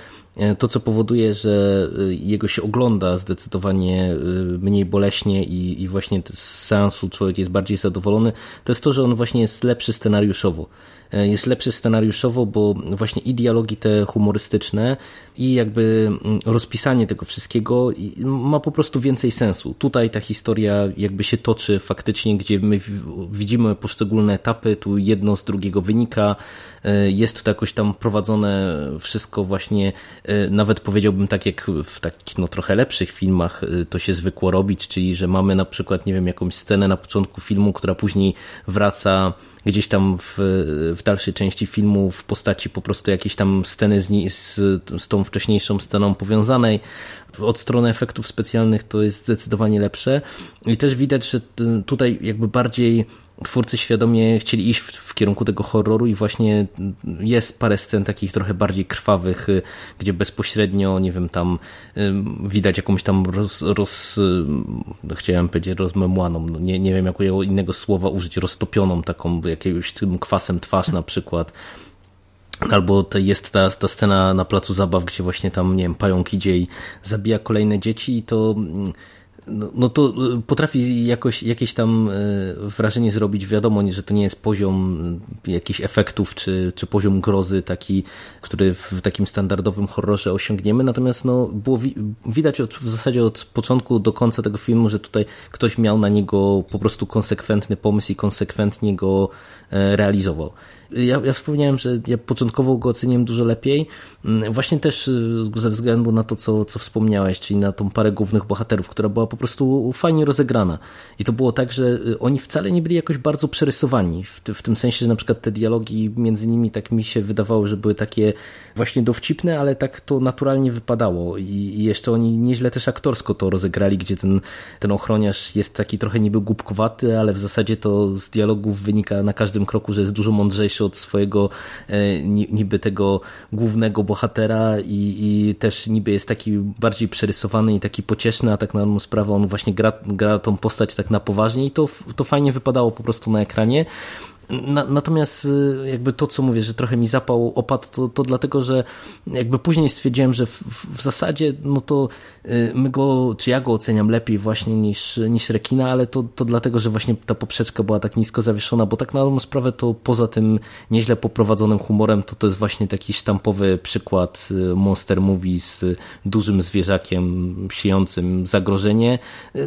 to, co powoduje, że jego się ogląda zdecydowanie mniej boleśnie i, i właśnie z seansu człowiek jest bardziej zadowolony, to jest to, że on właśnie jest lepszy scenariuszowo. E, jest lepszy scenariuszowo, bo właśnie i dialogi te humorystyczne i jakby mm, rozpisanie tego wszystkiego ma po prostu więcej sensu. Tutaj ta historia jakby się toczy faktycznie, gdzie my widzimy poszczególne etapy, tu jedno z drugiego wynika, e, jest to jakoś tam prowadzone wszystko właśnie, e, nawet powiedziałbym tak jak w takich no trochę lepszych filmach to się zwykło robić, czyli że mamy na przykład, nie wiem, jakąś scenę na początku filmu, która później wraca gdzieś tam w, w dalszej części filmu w postaci po prostu jakiejś tam sceny z, z, z tą wcześniejszą sceną powiązanej. Od strony efektów specjalnych to jest zdecydowanie lepsze. I też widać, że tutaj jakby bardziej twórcy świadomie chcieli iść w, w, kierunku tego horroru i właśnie jest parę scen takich trochę bardziej krwawych, y, gdzie bezpośrednio, nie wiem, tam widać jakąś tam roz, roz chciałem powiedzieć rozmemłaną, no nie, nie wiem jakiego innego słowa użyć, roztopioną taką jakimś tym kwasem twarz na przykład. Albo to jest ta, ta scena na placu zabaw, gdzie właśnie tam, nie wiem, pająk idzie i zabija kolejne dzieci i to mm, no, no to y, potrafi jakoś, jakieś tam y, wrażenie zrobić. Wiadomo, że to nie jest poziom y, jakichś efektów, czy, czy poziom grozy taki, który w takim standardowym horrorze osiągniemy. Natomiast no, było wi widać od, w zasadzie od początku do końca tego filmu, że tutaj ktoś miał na niego po prostu konsekwentny pomysł i konsekwentnie go e, realizował. Ja, ja wspomniałem, że ja początkowo go oceniłem dużo lepiej, mm, właśnie też y, ze względu na to, co, co wspomniałeś, czyli na tą parę głównych bohaterów, która była po prostu fajnie rozegrana. I to było tak, że y, oni wcale nie byli jakoś bardzo przerysowani, w, w tym sensie, że na przykład te dialogi między nimi tak mi się wydawało, że były takie właśnie dowcipne, ale tak to naturalnie wypadało. I, i jeszcze oni nieźle też aktorsko to rozegrali, gdzie ten, ten ochroniarz jest taki trochę niby głupkowaty, ale w zasadzie to z dialogów wynika na każdym kroku, że jest dużo mądrzejszy od swojego e, niby tego głównego bohatera i, i też niby jest taki bardziej przerysowany i taki pocieszny, a tak na dobrą sprawę on właśnie gra, gra tą postać tak na poważnie i to, to fajnie wypadało po prostu na ekranie. Na, natomiast y, jakby to, co mówię, że trochę mi zapał opadł, to, to dlatego, że jakby później stwierdziłem, że w, w, zasadzie no to y, my go, czy ja go oceniam lepiej właśnie niż, niż Rekina, ale to, to dlatego, że właśnie ta poprzeczka była tak nisko zawieszona, bo tak na dobrą sprawę to poza tym nieźle poprowadzonym humorem, to to jest właśnie taki sztampowy przykład y, monster movie z dużym zwierzakiem siejącym zagrożenie.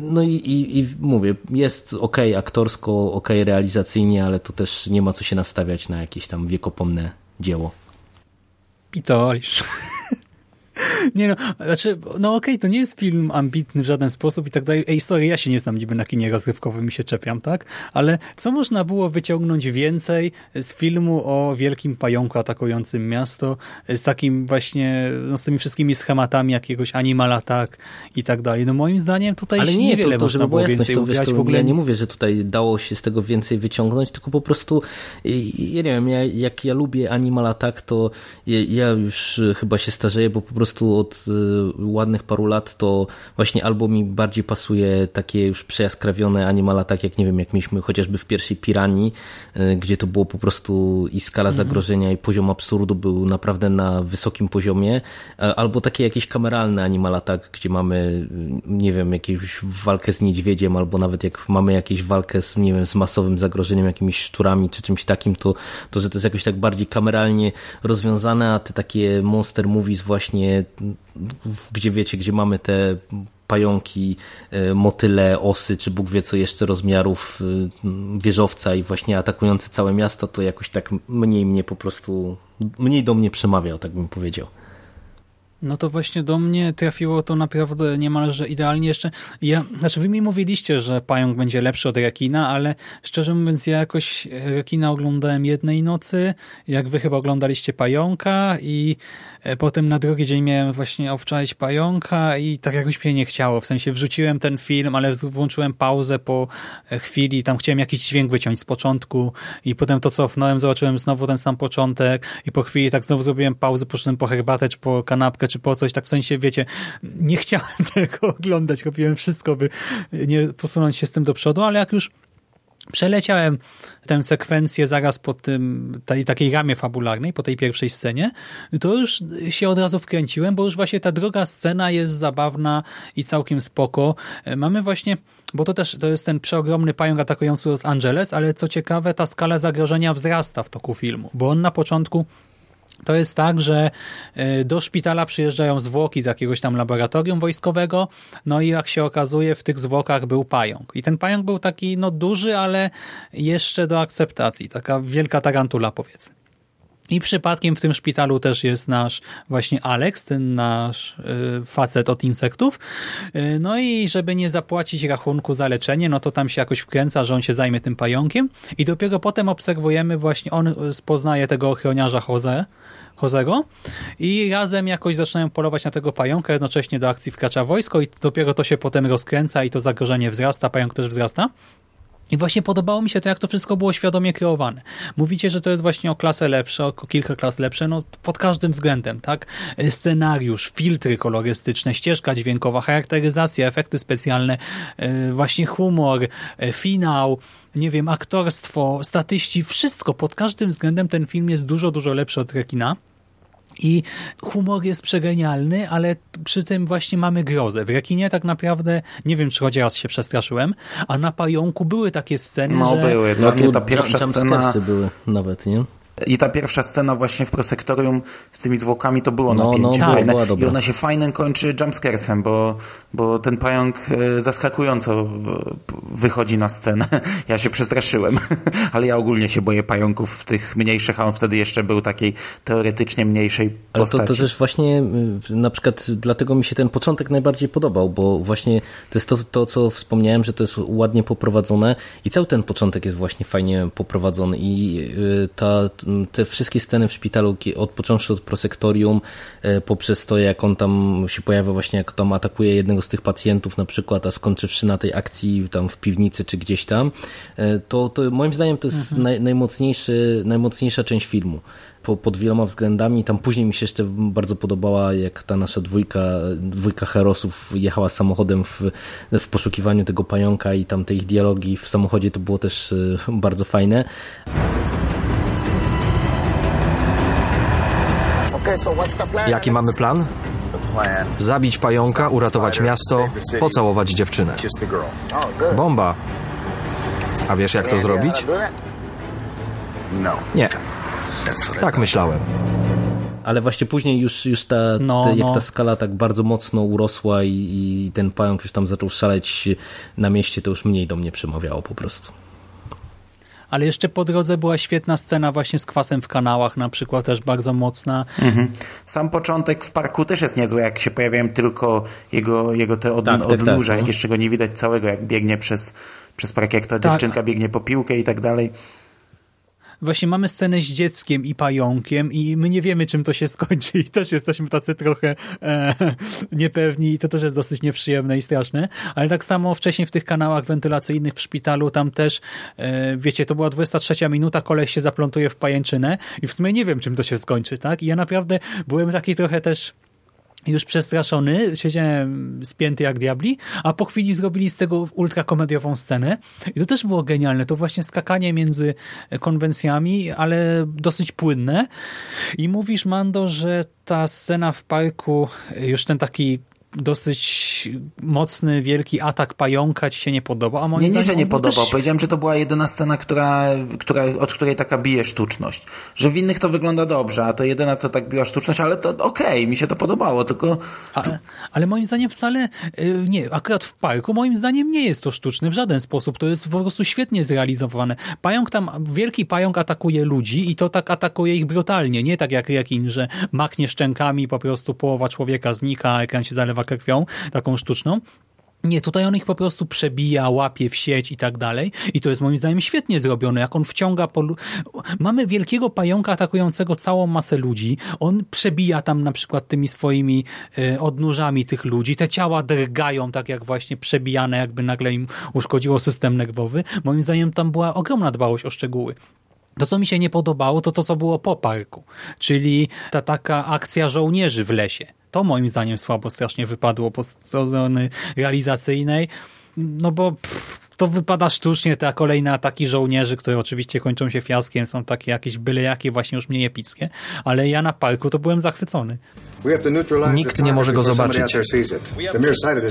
No i, i, i mówię, jest ok aktorsko, ok realizacyjnie, ale to też też nie ma co się nastawiać na jakieś tam wiekopomne dzieło. Pitolisz. Nie no, znaczy, no okej, okay, to nie jest film ambitny w żaden sposób i tak dalej. Ej, sorry, ja się nie znam niby na kinie rozrywkowym i się czepiam, tak? Ale co można było wyciągnąć więcej z filmu o wielkim pająku atakującym miasto, z takim właśnie, no z tymi wszystkimi schematami jakiegoś animal attack i tak dalej. No moim zdaniem tutaj Ale nie, niewiele to, to, można było więcej to, wiesz, to, w ogóle. Ja nie mówię, że tutaj dało się z tego więcej wyciągnąć, tylko po prostu, ja nie wiem, ja, jak ja lubię animal attack, to ja, ja już chyba się starzeję, bo po prostu prostu od y, ładnych paru lat to właśnie albo mi bardziej pasuje takie już przejaskrawione animala, tak jak nie wiem, jak mieliśmy chociażby w pierwszej Piranii, y, gdzie to było po prostu i skala mhm. zagrożenia i poziom absurdu był naprawdę na wysokim poziomie, albo takie jakieś kameralne animala, tak, gdzie mamy, y, nie wiem, jakąś walkę z niedźwiedziem, albo nawet jak mamy jakąś walkę z, nie wiem, z masowym zagrożeniem, jakimiś szczurami czy czymś takim, to, to że to jest jakoś tak bardziej kameralnie rozwiązane, a te takie monster movies właśnie gdzie wiecie, gdzie mamy te pająki, e, motyle, osy, czy Bóg wie co jeszcze rozmiarów e, wieżowca i właśnie atakujące całe miasto, to jakoś tak mniej mnie po prostu, mniej do mnie przemawiał, tak bym powiedział. No to właśnie do mnie trafiło to naprawdę niemalże idealnie jeszcze. Ja, znaczy wy mi mówiliście, że pająk będzie lepszy od rekina, ale szczerze mówiąc ja jakoś rekina oglądałem jednej nocy, jak wy chyba oglądaliście pająka i e, potem na drugi dzień miałem właśnie obczaić pająka i tak jakoś mnie nie chciało. W sensie wrzuciłem ten film, ale włączyłem pauzę po e, chwili, tam chciałem jakiś dźwięk wyciąć z początku i potem to cofnąłem, zobaczyłem znowu ten sam początek i po chwili tak znowu zrobiłem pauzę, poszedłem po herbatę czy po kanapkę czy po coś, tak w sensie, wiecie, nie chciałem tego oglądać, robiłem wszystko, by nie posunąć się z tym do przodu, ale jak już Przeleciałem tę sekwencję zaraz po tym, tej takiej ramie fabularnej, po tej pierwszej scenie, to już się od razu wkręciłem, bo już właśnie ta druga scena jest zabawna i całkiem spoko. Mamy właśnie, bo to też to jest ten przeogromny pająk atakujący Los Angeles, ale co ciekawe, ta skala zagrożenia wzrasta w toku filmu, bo on na początku to jest tak, że e, do szpitala przyjeżdżają zwłoki z jakiegoś tam laboratorium wojskowego, no i jak się okazuje, w tych zwłokach był pająk. I ten pająk był taki no duży, ale jeszcze do akceptacji. Taka wielka tarantula powiedzmy. I przypadkiem w tym szpitalu też jest nasz właśnie Alex, ten nasz y, facet od insektów. Y, no i żeby nie zapłacić rachunku za leczenie, no to tam się jakoś wkręca, że on się zajmie tym pająkiem i dopiero potem obserwujemy właśnie, on poznaje tego ochroniarza Jose, Josego i razem jakoś zaczynają polować na tego pająka, jednocześnie do akcji wkracza wojsko i dopiero to się potem rozkręca i to zagrożenie wzrasta, pająk też wzrasta. I właśnie podobało mi się to, jak to wszystko było świadomie kreowane. Mówicie, że to jest właśnie o klasę lepsze, o kilka klas lepsze, no pod każdym względem, tak? Scenariusz, filtry kolorystyczne, ścieżka dźwiękowa, charakteryzacja, efekty specjalne, e, właśnie humor, e, finał, nie wiem, aktorstwo, statyści, wszystko pod każdym względem ten film jest dużo, dużo lepszy od Rekina. I humor jest przegenialny, ale przy tym właśnie mamy grozę. W Rekinie tak naprawdę, nie wiem czy choć raz się przestraszyłem, a na Pająku były takie sceny, no, że... były. Dla mnie ta pierwsza scena... były nawet, nie? I ta pierwsza scena właśnie w prosektorium z tymi zwłokami to było no, napięcie no, fajne. Była, I ona się fajnie kończy jumpscaresem, bo, bo ten pająk e, zaskakująco wychodzi na scenę. Ja się przestraszyłem, ale ja ogólnie się boję pająków w tych mniejszych, a on wtedy jeszcze był takiej teoretycznie mniejszej postaci. Ale to, to też właśnie y, na przykład dlatego mi się ten początek najbardziej podobał, bo właśnie to jest to, to, co wspomniałem, że to jest ładnie poprowadzone i cały ten początek jest właśnie fajnie poprowadzony i y, ta te wszystkie sceny w szpitalu, od począwszy od prosektorium, e, poprzez to, jak on tam się pojawia właśnie, jak tam atakuje jednego z tych pacjentów na przykład, a skończywszy na tej akcji tam w piwnicy czy gdzieś tam, e, to, to moim zdaniem to jest mhm. naj, najmocniejszy, najmocniejsza część filmu po, pod wieloma względami. Tam później mi się jeszcze bardzo podobała, jak ta nasza dwójka, dwójka herosów jechała samochodem w, w poszukiwaniu tego pająka i tam te ich dialogi w samochodzie to było też e, bardzo fajne. Jaki mamy plan? Zabić pająka, uratować miasto, pocałować dziewczynę. Bomba. A wiesz jak to zrobić? Nie. Tak myślałem. Ale właśnie później już, już ta, no, te, jak no. ta skala tak bardzo mocno urosła i, i ten pająk już tam zaczął szaleć na mieście, to już mniej do mnie przemawiało po prostu ale jeszcze po drodze była świetna scena właśnie z kwasem w kanałach na przykład, też bardzo mocna. Mhm. Sam początek w parku też jest niezły, jak się pojawiają tylko jego, jego te od, tak, odnóża, tak, tak, jak no. jeszcze go nie widać całego, jak biegnie przez, przez park, jak ta tak. dziewczynka biegnie po piłkę i tak dalej właśnie mamy scenę z dzieckiem i pająkiem i my nie wiemy, czym to się skończy. I też jesteśmy tacy trochę e, niepewni. I to też jest dosyć nieprzyjemne i straszne, ale tak samo wcześniej w tych kanałach wentylacyjnych w szpitalu, tam też, e, wiecie, to była 23 minuta, koleś się zaplątuje w pajęczynę. I w sumie nie wiem, czym to się skończy, tak? I ja naprawdę byłem taki trochę też już przestraszony, siedziałem spięty jak diabli, a po chwili zrobili z tego ultrakomediową scenę. I to też było genialne, to właśnie skakanie między konwencjami, ale dosyć płynne. I mówisz Mando, że ta scena w parku, już ten taki dosyć mocny, wielki atak pająka ci się nie podoba? A moim nie, nie, że nie podobał. Też... Powiedziałem, że to była jedyna scena, która, która, od której taka bije sztuczność. Że w innych to wygląda dobrze, a to jedyna, co tak biła sztuczność, ale to okej, okay, mi się to podobało, tylko... Ale, ale moim zdaniem wcale y, nie, akurat w parku moim zdaniem nie jest to sztuczne w żaden sposób. To jest po prostu świetnie zrealizowane. Pająk tam, wielki pająk atakuje ludzi i to tak atakuje ich brutalnie, nie tak jak Rekin, że maknie szczękami, po prostu połowa człowieka znika, ekran się zalewa zalewa krwią, taką sztuczną. Nie, tutaj on ich po prostu przebija, łapie w sieć i tak dalej. I to jest moim zdaniem świetnie zrobione, jak on wciąga po... Mamy wielkiego pająka atakującego całą masę ludzi. On przebija tam na przykład tymi swoimi y, odnóżami tych ludzi. Te ciała drgają tak jak właśnie przebijane, jakby nagle im uszkodziło system nerwowy. Moim zdaniem tam była ogromna dbałość o szczegóły. To, co mi się nie podobało, to to, co było po parku, czyli ta taka akcja żołnierzy w lesie. To moim zdaniem słabo strasznie wypadło po strony realizacyjnej, no bo pff, to wypada sztucznie, te kolejne ataki żołnierzy, które oczywiście kończą się fiaskiem, są takie jakieś byle jakie, właśnie już mniej epickie, ale ja na parku to byłem zachwycony. Nikt nie może go zobaczyć.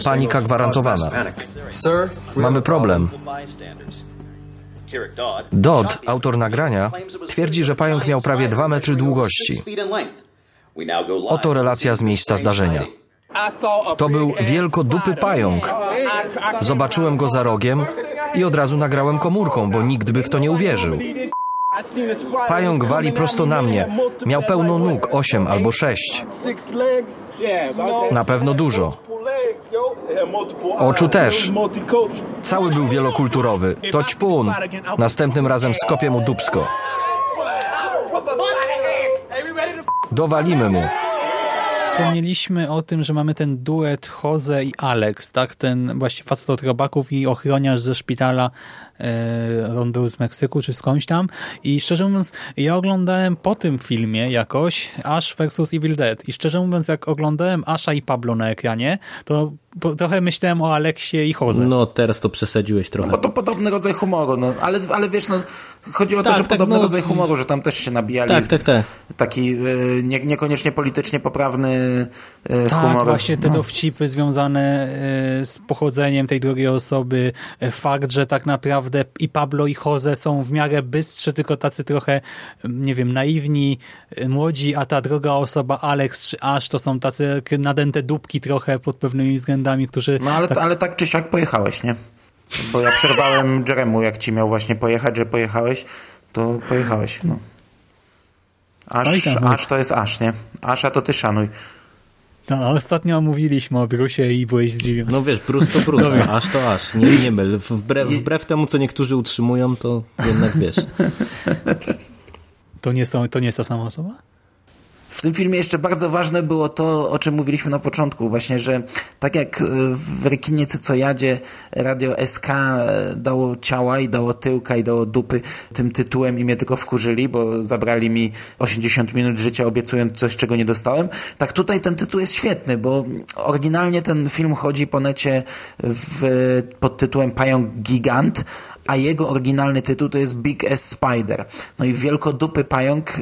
Panika gwarantowana. Mamy problem. Dodd, autor nagrania, twierdzi, że pająk miał prawie 2 metry długości. Oto relacja z miejsca zdarzenia. To był wielkodupy pająk. Zobaczyłem go za rogiem i od razu nagrałem komórką, bo nikt by w to nie uwierzył. Pająk wali prosto na mnie. Miał pełno nóg, osiem albo sześć. Na pewno dużo. Oczu też. Cały był wielokulturowy. To ćpun. Następnym razem skopię mu dubsko. Dowalimy mu. wspomnieliśmy o tym, że mamy ten duet Jose i Alex, tak? Ten właśnie facet od robaków i ochroniarz ze szpitala. E, on był z Meksyku czy skądś tam. I szczerze mówiąc, ja oglądałem po tym filmie jakoś Ash vs Evil Dead. I szczerze mówiąc, jak oglądałem Asha i Pablo na ekranie, to trochę myślałem o Aleksie i Jose. No teraz to przesadziłeś trochę. No, bo to podobny rodzaj humoru, no, ale, ale wiesz, no, chodzi o to, tak, że tak, podobny no, rodzaj humoru, że tam też się nabijali tak, tak, tak. taki y, nie, niekoniecznie politycznie poprawny y, tak, humor. Tak, właśnie te no. dowcipy związane y, z pochodzeniem tej drugiej osoby, fakt, że tak naprawdę i Pablo i Jose są w miarę bystrzy, tylko tacy trochę, nie wiem, naiwni, młodzi, a ta druga osoba, Alex czy Ash, to są tacy nadęte dupki trochę pod pewnymi względami, którzy... No ale tak, ale tak czy siak pojechałeś, nie? Bo ja przerwałem Jeremu, jak ci miał właśnie pojechać, że pojechałeś, to pojechałeś, no. Aż, tam, aż to jest aż, nie? Asza to ty szanuj. No, ostatnio mówiliśmy o Brusie i byłeś zdziwiony. No wiesz, Brus to Brus, no, aż to aż. Nie, nie myl. Wbrew, wbrew temu, co niektórzy utrzymują, to jednak wiesz. To nie, są, to nie jest ta sama osoba? W tym filmie jeszcze bardzo ważne było to, o czym mówiliśmy na początku, właśnie, że tak jak w Rekinie Cycojadzie Radio SK dało ciała i dało tyłka i dało dupy tym tytułem i mnie tylko wkurzyli, bo zabrali mi 80 minut życia obiecując coś, czego nie dostałem, tak tutaj ten tytuł jest świetny, bo oryginalnie ten film chodzi po necie w, pod tytułem Pająk Gigant, a jego oryginalny tytuł to jest Big S Spider. No i Wielkodupy Pająk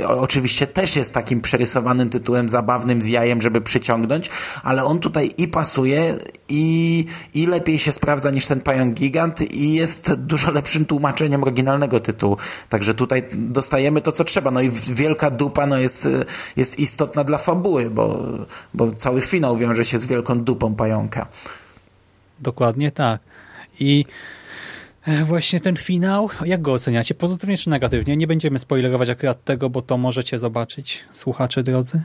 e, oczywiście też jest takim przerysowanym tytułem zabawnym z jajem, żeby przyciągnąć, ale on tutaj i pasuje i, i lepiej się sprawdza niż ten Pająk Gigant i jest dużo lepszym tłumaczeniem oryginalnego tytułu. Także tutaj dostajemy to, co trzeba. No i Wielka Dupa no jest, jest istotna dla fabuły, bo, bo cały finał wiąże się z wielką dupą pająka. Dokładnie tak. I E, właśnie ten finał, jak go oceniacie? Pozytywnie czy negatywnie? Nie będziemy spoilerować akurat tego, bo to możecie zobaczyć, słuchacze drodzy.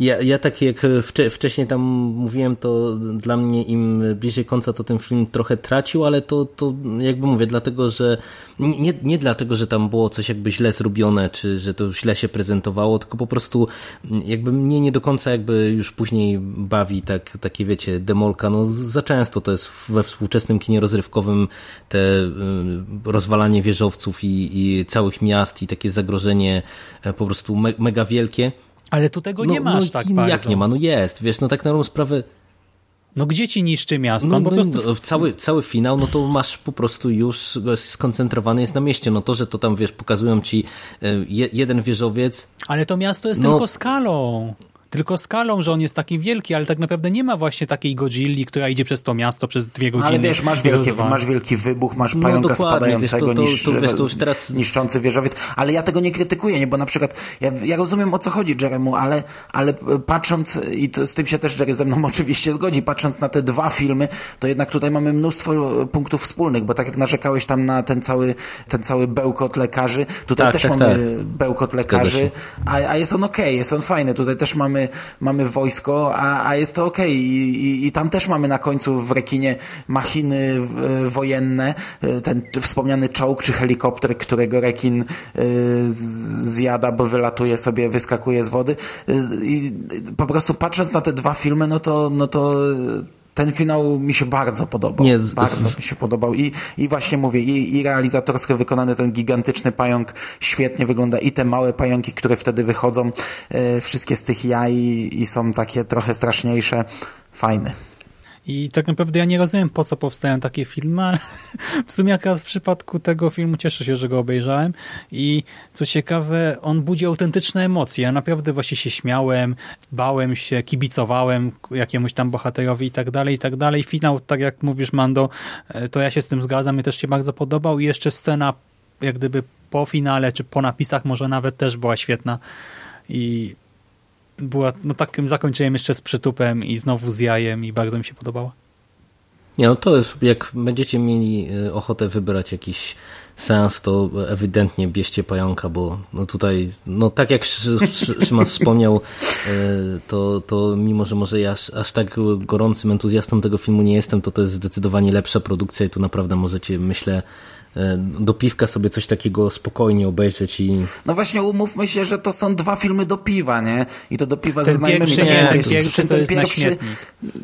Ja, ja tak jak wcześniej tam mówiłem, to dla mnie im bliżej końca to ten film trochę tracił, ale to, to jakby mówię, dlatego, że nie, nie dlatego, że tam było coś jakby źle zrobione, czy że to źle się prezentowało, tylko po prostu jakby mnie nie do końca jakby już później bawi tak, takie wiecie, demolka, no za często to jest we współczesnym kinie rozrywkowym te y, rozwalanie wieżowców i, i całych miast i takie zagrożenie e, po prostu me, mega wielkie ale tu tego no, nie masz no, tak bardzo. Jak nie ma? No jest, wiesz, no tak na dobrą sprawę no gdzie ci niszczy miasto? No, po no, prostu... cały, cały finał, no to masz po prostu już skoncentrowany jest na mieście. No to, że to tam, wiesz, pokazują ci e, jeden wieżowiec. Ale to miasto jest no, tylko skalą tylko skalą, że on jest taki wielki, ale tak naprawdę nie ma właśnie takiej Godzilli, która idzie przez to miasto przez dwie godziny. Ale wiesz, masz, wielkie, masz wielki wybuch, masz no pająka no spadającego wiesz, to, to, niż, to, wiesz, to teraz... niszczący wieżowiec, ale ja tego nie krytykuję, nie? bo na przykład ja, ja rozumiem o co chodzi Jeremu, ale, ale patrząc i to, z tym się też Jerry ze mną oczywiście zgodzi, patrząc na te dwa filmy, to jednak tutaj mamy mnóstwo punktów wspólnych, bo tak jak narzekałeś tam na ten cały, ten cały bełkot lekarzy, tutaj tak, też tak, mamy tak. bełkot lekarzy, a, a jest on okej, okay, jest on fajny, tutaj też mamy mamy, wojsko, a, a jest to okej. Okay. I, i, I tam też mamy na końcu w rekinie machiny e, wojenne, e, ten wspomniany czołg czy helikopter, którego rekin e, zjada, bo wylatuje sobie, wyskakuje z wody. I po prostu patrząc na te dwa filmy, no to, no to ten finał mi się bardzo podobał. Nie. Bardzo mi się podobał. I, i właśnie mówię, i, i realizatorsko wykonany ten gigantyczny pająk świetnie wygląda i te małe pająki, które wtedy wychodzą, e, wszystkie z tych jaj i są takie trochę straszniejsze. Fajny. I tak naprawdę ja nie rozumiem, po co powstają takie filmy, ale w sumie akurat w przypadku tego filmu cieszę się, że go obejrzałem i co ciekawe, on budzi autentyczne emocje. Ja naprawdę właśnie się śmiałem, bałem się, kibicowałem jakiemuś tam bohaterowi i tak dalej, i tak dalej. Finał, tak jak mówisz Mando, e, to ja się z tym zgadzam, mi też się bardzo podobał i jeszcze scena jak gdyby po finale, czy po napisach może nawet też była świetna i była no, takim zakończeniem jeszcze z przytupem i znowu z jajem i bardzo mi się podobała. Nie, no to jest, jak będziecie mieli e, ochotę wybrać jakiś seans, to ewidentnie bierzcie pająka, bo no tutaj, no tak jak Szymas wspomniał, e, to, to mimo, że może ja aż, aż tak gorącym entuzjastą tego filmu nie jestem, to to jest zdecydowanie lepsza produkcja i tu naprawdę możecie, myślę, do piwka sobie coś takiego spokojnie obejrzeć i... No właśnie umówmy się, że to są dwa filmy do piwa, nie? I to do piwa ten ze znajomymi. Pierwszy, nie, ten pierwszy ten, to jest pierwszy,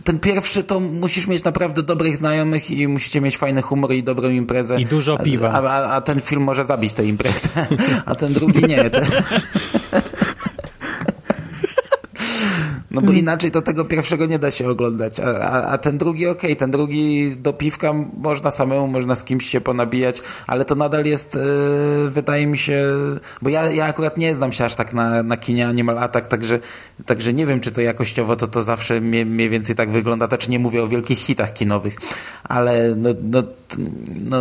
ten pierwszy to musisz mieć naprawdę dobrych znajomych i musicie mieć fajny humor i dobrą imprezę. I dużo piwa. A, a, a ten film może zabić tę imprezę, a ten drugi nie. Ten... No bo inaczej to tego pierwszego nie da się oglądać, a, a, a ten drugi okej, okay, ten drugi do piwka można samemu, można z kimś się ponabijać, ale to nadal jest, yy, wydaje mi się, bo ja, ja akurat nie znam się aż tak na, na kinie Animal Attack, także, także nie wiem, czy to jakościowo to, to zawsze mniej, mniej więcej tak wygląda, też nie mówię o wielkich hitach kinowych, ale no, no, no,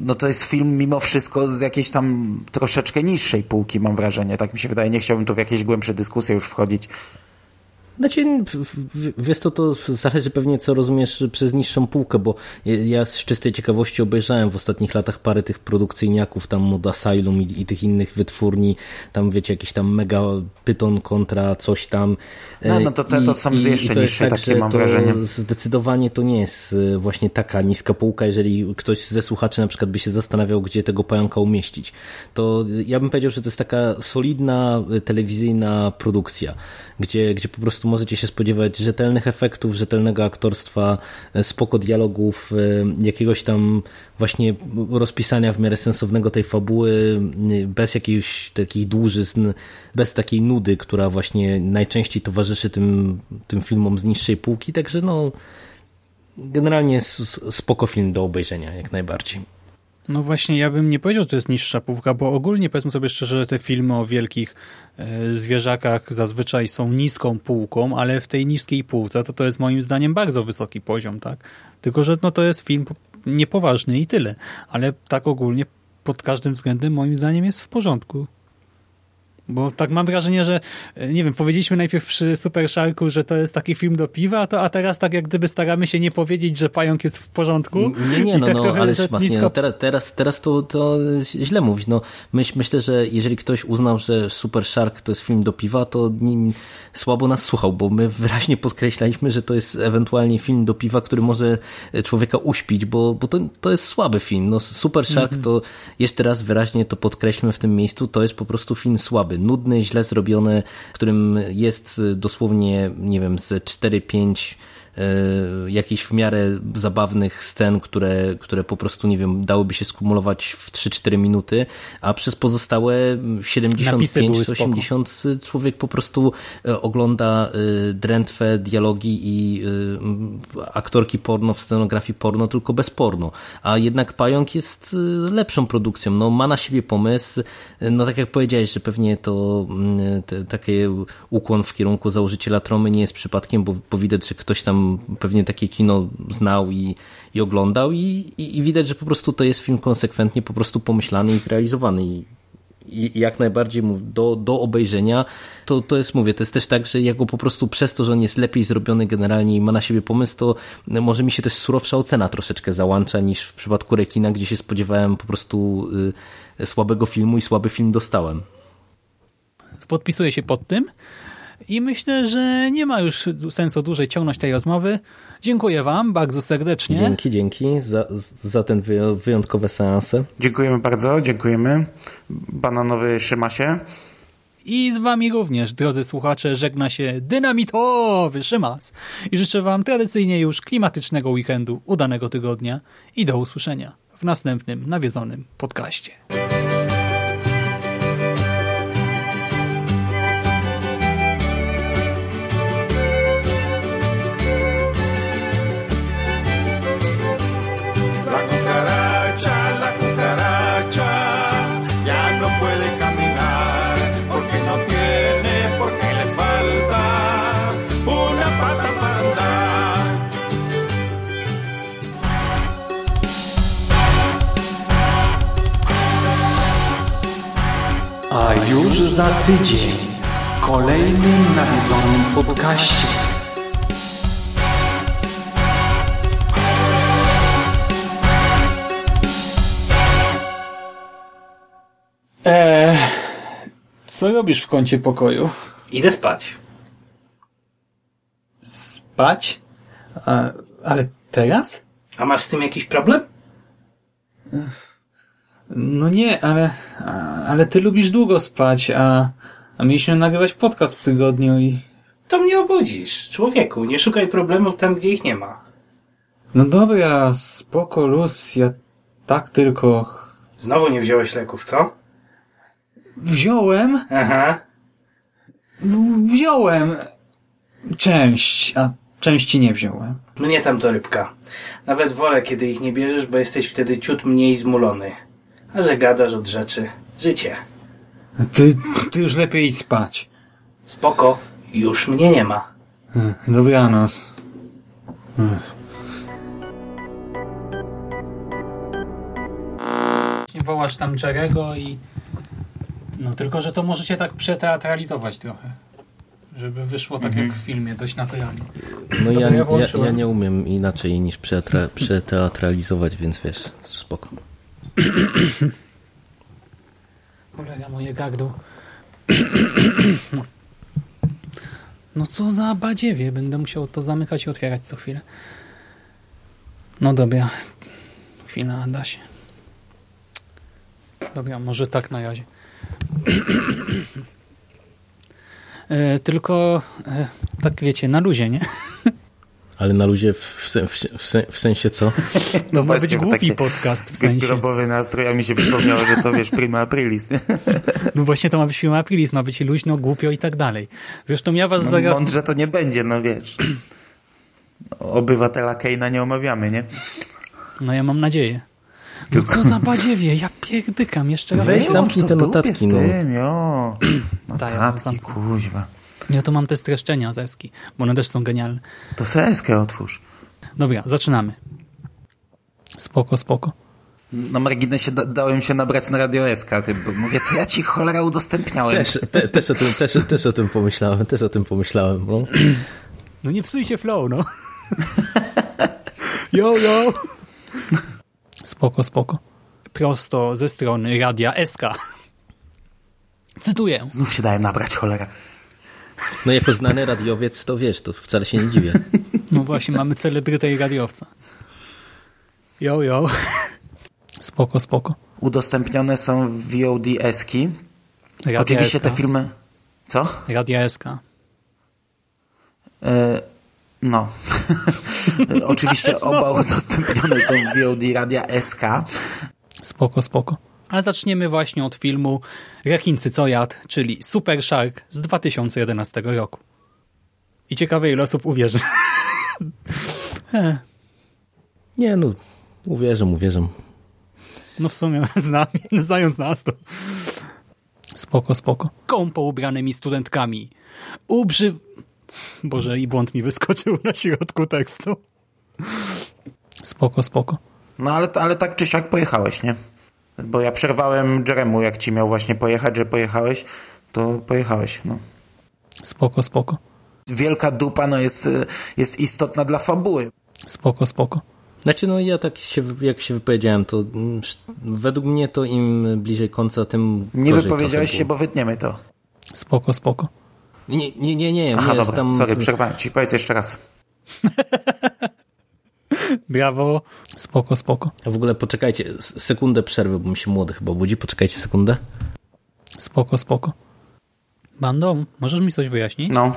no to jest film mimo wszystko z jakiejś tam troszeczkę niższej półki, mam wrażenie, tak mi się wydaje, nie chciałbym tu w jakieś głębsze dyskusje już wchodzić. Znaczy, wiesz to, to zależy pewnie co rozumiesz przez niższą półkę, bo ja z czystej ciekawości obejrzałem w ostatnich latach parę tych produkcyjniaków, tam od Asylum i, i tych innych wytwórni, tam wiecie, jakiś tam mega pyton kontra coś tam. No, no to te to są jeszcze niższe, tak, takie mam wrażenie. Zdecydowanie to nie jest e, właśnie taka niska półka, jeżeli ktoś ze słuchaczy na przykład by się zastanawiał, gdzie tego pająka umieścić. To ja bym powiedział, że to jest taka solidna e, telewizyjna produkcja, gdzie, gdzie po prostu możecie się spodziewać rzetelnych efektów, rzetelnego aktorstwa, e, spoko dialogów, e, jakiegoś tam właśnie rozpisania w miarę sensownego tej fabuły, bez jakichś takich dłużyzn, bez takiej nudy, która właśnie najczęściej towarzyszy tym, tym filmom z niższej półki, także no generalnie spoko film do obejrzenia, jak najbardziej. No właśnie, ja bym nie powiedział, że to jest niższa półka, bo ogólnie powiedzmy sobie szczerze, że te filmy o wielkich e, zwierzakach zazwyczaj są niską półką, ale w tej niskiej półce to to jest moim zdaniem bardzo wysoki poziom, tak? Tylko, że no to jest film niepoważny i tyle, ale tak ogólnie pod każdym względem moim zdaniem jest w porządku. Bo tak mam wrażenie, że e, nie wiem, powiedzieliśmy najpierw przy Super Sharku, że to jest taki film do piwa, to, a teraz tak jak gdyby staramy się nie powiedzieć, że pająk jest w porządku. Nie, nie, no, tak no ale nisko... nie, no teraz, teraz, teraz to, to źle mówić. No, myśl, myślę, że jeżeli ktoś uznał, że Super Shark to jest film do piwa, to nie, słabo nas słuchał, bo my wyraźnie podkreślaliśmy, że to jest ewentualnie film do piwa, który może człowieka uśpić, bo, bo to, to jest słaby film. No, Super Shark mm -hmm. to jeszcze raz wyraźnie to podkreślmy w tym miejscu, to jest po prostu film słaby nudny, źle zrobiony, w którym jest dosłownie, nie wiem, z 4-5 E, jakichś w miarę zabawnych scen, które, które po prostu, nie wiem, dałyby się skumulować w 3-4 minuty, a przez pozostałe 75-80 człowiek po prostu e, ogląda e, drętwe dialogi i aktorki porno w scenografii porno, tylko bez porno. A jednak Pająk jest lepszą produkcją. No, ma na siebie pomysł. No tak jak powiedziałeś, że pewnie to mm, te, takie ukłon w kierunku założyciela Tromy nie jest przypadkiem, bo, bo widać, że ktoś tam pewnie takie kino znał i, i oglądał i, i, i, widać, że po prostu to jest film konsekwentnie po prostu pomyślany i zrealizowany i, i jak najbardziej do, do obejrzenia, to, to jest, mówię, to jest też tak, że ja go po prostu przez to, że on jest lepiej zrobiony generalnie i ma na siebie pomysł, to może mi się też surowsza ocena troszeczkę załącza niż w przypadku Rekina, gdzie się spodziewałem po prostu y, słabego filmu i słaby film dostałem. Podpisuję się pod tym. I myślę, że nie ma już sensu dłużej ciągnąć tej rozmowy. Dziękuję Wam bardzo serdecznie. Dzięki, dzięki za, za ten wyjątkowe seanse. Dziękujemy bardzo, dziękujemy. Bananowy Szymasie. I z Wami również, drodzy słuchacze, żegna się dynamitowy Szymas. I życzę Wam tradycyjnie już klimatycznego weekendu, udanego tygodnia i do usłyszenia w następnym nawiedzonym podcaście. Już za tydzień w kolejnym nawiedzonym podcaście. Eee, co robisz w kącie pokoju? Idę spać. Spać? A, ale teraz? A masz z tym jakiś problem? No nie, ale, ale ty lubisz długo spać, a, a mieliśmy nagrywać podcast w tygodniu i... To mnie obudzisz. Człowieku, nie szukaj problemów tam, gdzie ich nie ma. No dobra, spoko, luz, ja tak tylko... Znowu nie wziąłeś leków, co? Wziąłem? Aha. Wziąłem część, a części nie wziąłem. Mnie tam to rybka. Nawet wolę, kiedy ich nie bierzesz, bo jesteś wtedy ciut mniej zmulony. A że gadasz od rzeczy. Życie. Ty, ty już lepiej idź spać. Spoko. Już mnie nie ma. Dobranoc. Wołasz tam Jerego i... No tylko, że to możecie tak przeteatralizować trochę. Żeby wyszło tak jak w filmie, dość naturalnie. No ja, ja, ja nie umiem inaczej niż przeteatralizować, więc wiesz, spoko. Cholera, moje gardło. No co za badziewie. Będę musiał to zamykać i otwierać co chwilę. No dobra. Chwila, da się. Dobra, może tak na razie. E, tylko e, tak wiecie, na luzie, nie? Ale na luzie w, w, sen- w, sen- w sensie co? No ma właśnie, być głupi podcast w sensie. Grobowy nastrój, a mi się przypomniało, że to wiesz, prima aprilis. Nie? No właśnie to ma być film Aprilis, ma być luźno, głupio i tak dalej. Zresztą ja was No, zaraz... mądrze to nie będzie, no wiesz. Obywatela Keina nie omawiamy, nie? No ja mam nadzieję. No co za badziewie, ja pierdykam jeszcze raz. Weź zamknij to te notatki, z no. tym. Tak, mam Notatki, zamknąć. kuźwa. Ja tu mam te streszczenia z Eski, bo one też są genialne. To seskę otwórz. Dobra, zaczynamy. Spoko, spoko. Na marginesie da dałem się nabrać na Radio SK, ty, bo mówię, co ja ci cholera udostępniałem. Też, te, też, o tym, też, też o tym pomyślałem, też o tym pomyślałem. No. No nie psuj się flow, no. Yo, yo. Spoko, spoko. Prosto ze strony Radia SK. Cytuję. Znów się dałem nabrać, cholera. No jako znany radiowiec, to wiesz, to wcale się nie dziwię. No właśnie, mamy celebrytę i radiowca. Yo, yo. Spoko, spoko. Udostępnione są w VOD eski. Radia Oczywiście te filmy... Co? Radia SK. E, no. Oczywiście oba udostępnione są w VOD Radia SK. Spoko, spoko. Ale zaczniemy właśnie od filmu Rekin Cycojad, czyli Super Shark z 2011 roku. I ciekawe ile osób uwierzy. Nie no, uwierzę, uwierzę. No w sumie, z nami, znając nas to. Spoko, spoko. Kąpo ubranymi studentkami. Ubrzy... Boże, i błąd mi wyskoczył na środku tekstu. Spoko, spoko. No ale, ale tak czy siak pojechałeś, nie? Bo ja przerwałem Jeremu, jak ci miał właśnie pojechać, że pojechałeś, to pojechałeś, no. Spoko, spoko. Wielka dupa, no jest, jest istotna dla fabuły. Spoko, spoko. Znaczy, no ja tak się, jak się wypowiedziałem, to mm, według mnie to im bliżej końca, tym Nie wypowiedziałeś się, bo wytniemy to. Spoko, spoko. Nie, nie, nie, nie. Aha, nie dobra, tam... sorry, przerwałem ci. Powiedz jeszcze raz. Brawo. Spoko, spoko. A w ogóle poczekajcie, sekundę przerwy, bo mi się młody chyba budzi. Poczekajcie sekundę. Spoko, spoko. Bando, możesz mi coś wyjaśnić? No.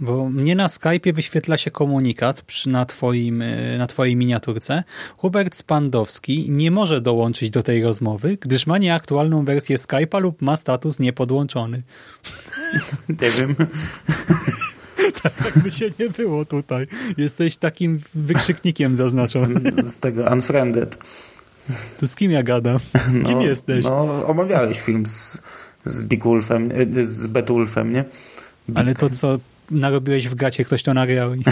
Bo mnie na Skype'ie wyświetla się komunikat przy, na, twoim, y, na twojej miniaturce. Hubert Spandowski nie może dołączyć do tej rozmowy, gdyż ma nieaktualną wersję Skype'a lub ma status niepodłączony. Nie wiem. tak jakby się nie było tutaj. Jesteś takim wykrzyknikiem zaznaczony. Z tego Unfriended. To z kim ja gadam? Kim no, jesteś? No, omawiałeś film z, z Big Wolfem, y, z Betulfem, nie? Ale to co narobiłeś w gacie, ktoś to nagrał. I...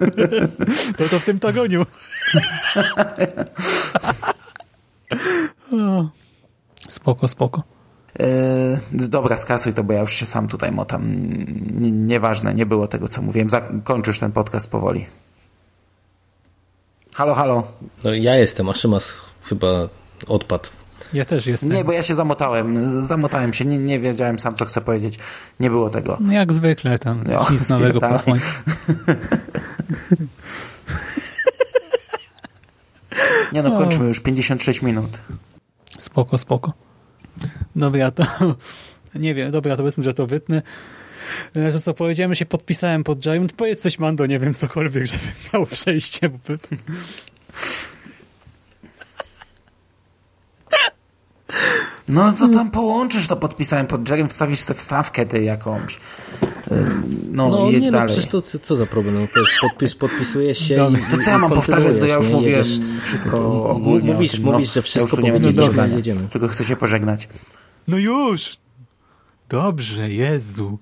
to to w tym tagoniu. Spoko, spoko. Yy, dobra, skasuj to, bo ja już się sam tutaj motam. N- nieważne, nie było tego, co mówiłem. Zakończysz ten podcast powoli. Halo, halo. No ja jestem, a Szymas chyba odpadł. Ja też jestem. Nie, bo ja się zamotałem. Zamotałem się, nie, nie wiedziałem sam, co chcę powiedzieć. Nie było tego. No jak zwykle tam, no, nic nowego po Nie no, kończymy już 56 minut. Spoko, spoko. Dobra, to nie wiem, dobra, to powiedzmy, że to wytnę. Że co, powiedziałem, się podpisałem pod Giant. Powiedz coś, Mando, nie wiem, cokolwiek, żeby miało przejście. Bo... No to tam połączysz to podpisałem pod Jerem, wstawisz sobie wstawkę ty jakąś. No, no jedź nie, no, dalej. No, to co za problem? No, to jest podpis, podpisuje się no, i, To co ja mam powtarzać, to ja już mówiłem wszystko ogólnie. Mówisz, tym, mówisz że wszystko ja powinno dobrze, jedziemy. Tylko chcę się pożegnać. No już! Dobrze, Jezu.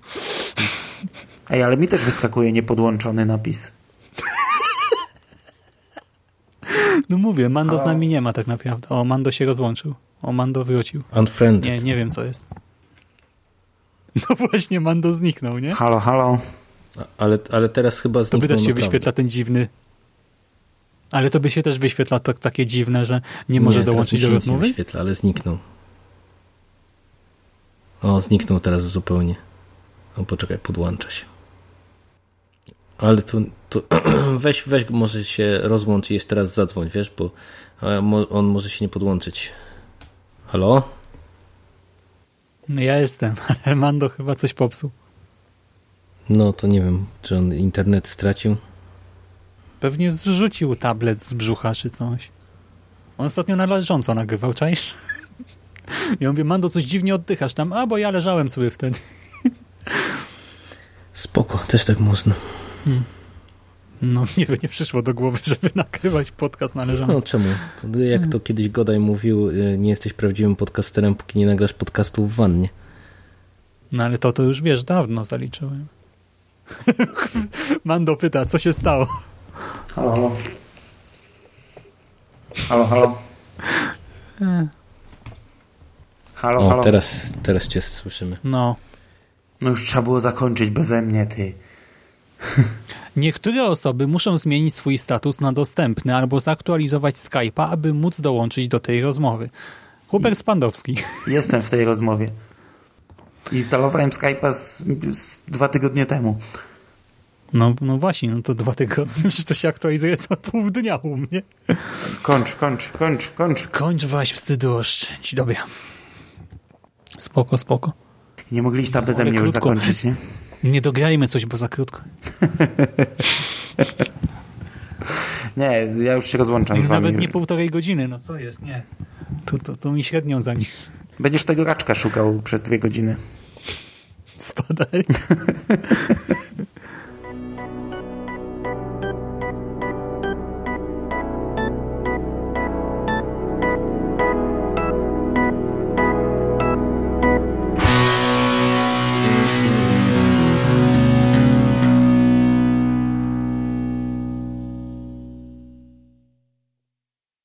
Ej, ale mi też wyskakuje niepodłączony napis. No mówię, Mando z nami nie ma tak naprawdę. O, Mando się rozłączył. O, Mando wrócił. Unfriended. Nie, nie wiem co jest. No właśnie, Mando zniknął, nie? Halo, halo. Ale, ale teraz chyba zniknął To by też się naprawdę. wyświetla ten dziwny... Ale to by się też wyświetla to, takie dziwne, że nie może nie, dołączyć do rozmowy? Nie wyświetla, ale zniknął. O, zniknął teraz zupełnie. O, poczekaj, podłącza się. Ale to, to weź, weź, może się rozłącz i jeszcze raz zadzwoń, wiesz, bo on może się nie podłączyć. Halo? No ja jestem, ale Mando chyba coś popsuł. No to nie wiem, czy on internet stracił. Pewnie zrzucił tablet z brzucha czy coś. On ostatnio na leżąco nagrywał, czaisz? Ja mówię, Mando, coś dziwnie oddychasz tam. A, bo ja leżałem sobie wtedy. Spoko, też tak można. Hmm. No, nie by nie przyszło do głowy, żeby nagrywać podcast na leżąco. No czemu? Jak to kiedyś Godaj mówił, nie jesteś prawdziwym podcasterem, póki nie nagrasz podcastu w wannie. No ale to to już wiesz, dawno zaliczyłem. Mando pyta, co się stało? Halo, halo. Halo, halo. Halo, o, halo. Teraz, teraz cię słyszymy. No. No już trzeba było zakończyć beze mnie, ty. Niektóre osoby muszą zmienić swój status na dostępny albo zaktualizować Skype'a, aby móc dołączyć do tej rozmowy. Hubert Spandowski. Jestem w tej rozmowie. Instalowałem Skype'a z, z dwa tygodnie temu. No, no właśnie, no to dwa tygodnie, że to się aktualizuje co pół dnia u mnie. Kończ, kończ, kończ, kończ. Kończ waś wstydu oszczędź, dobra. Spoko, spoko. Nie mogliście tam beze mnie już zakończyć, nie? Nie dograjmy coś, bo za krótko. nie, ja już się rozłączam z wami. Nawet nie półtorej godziny, no co jest, nie. To, to, to mi średnią za nich. Będziesz tego raczka szukał przez dwie godziny. Spadaj.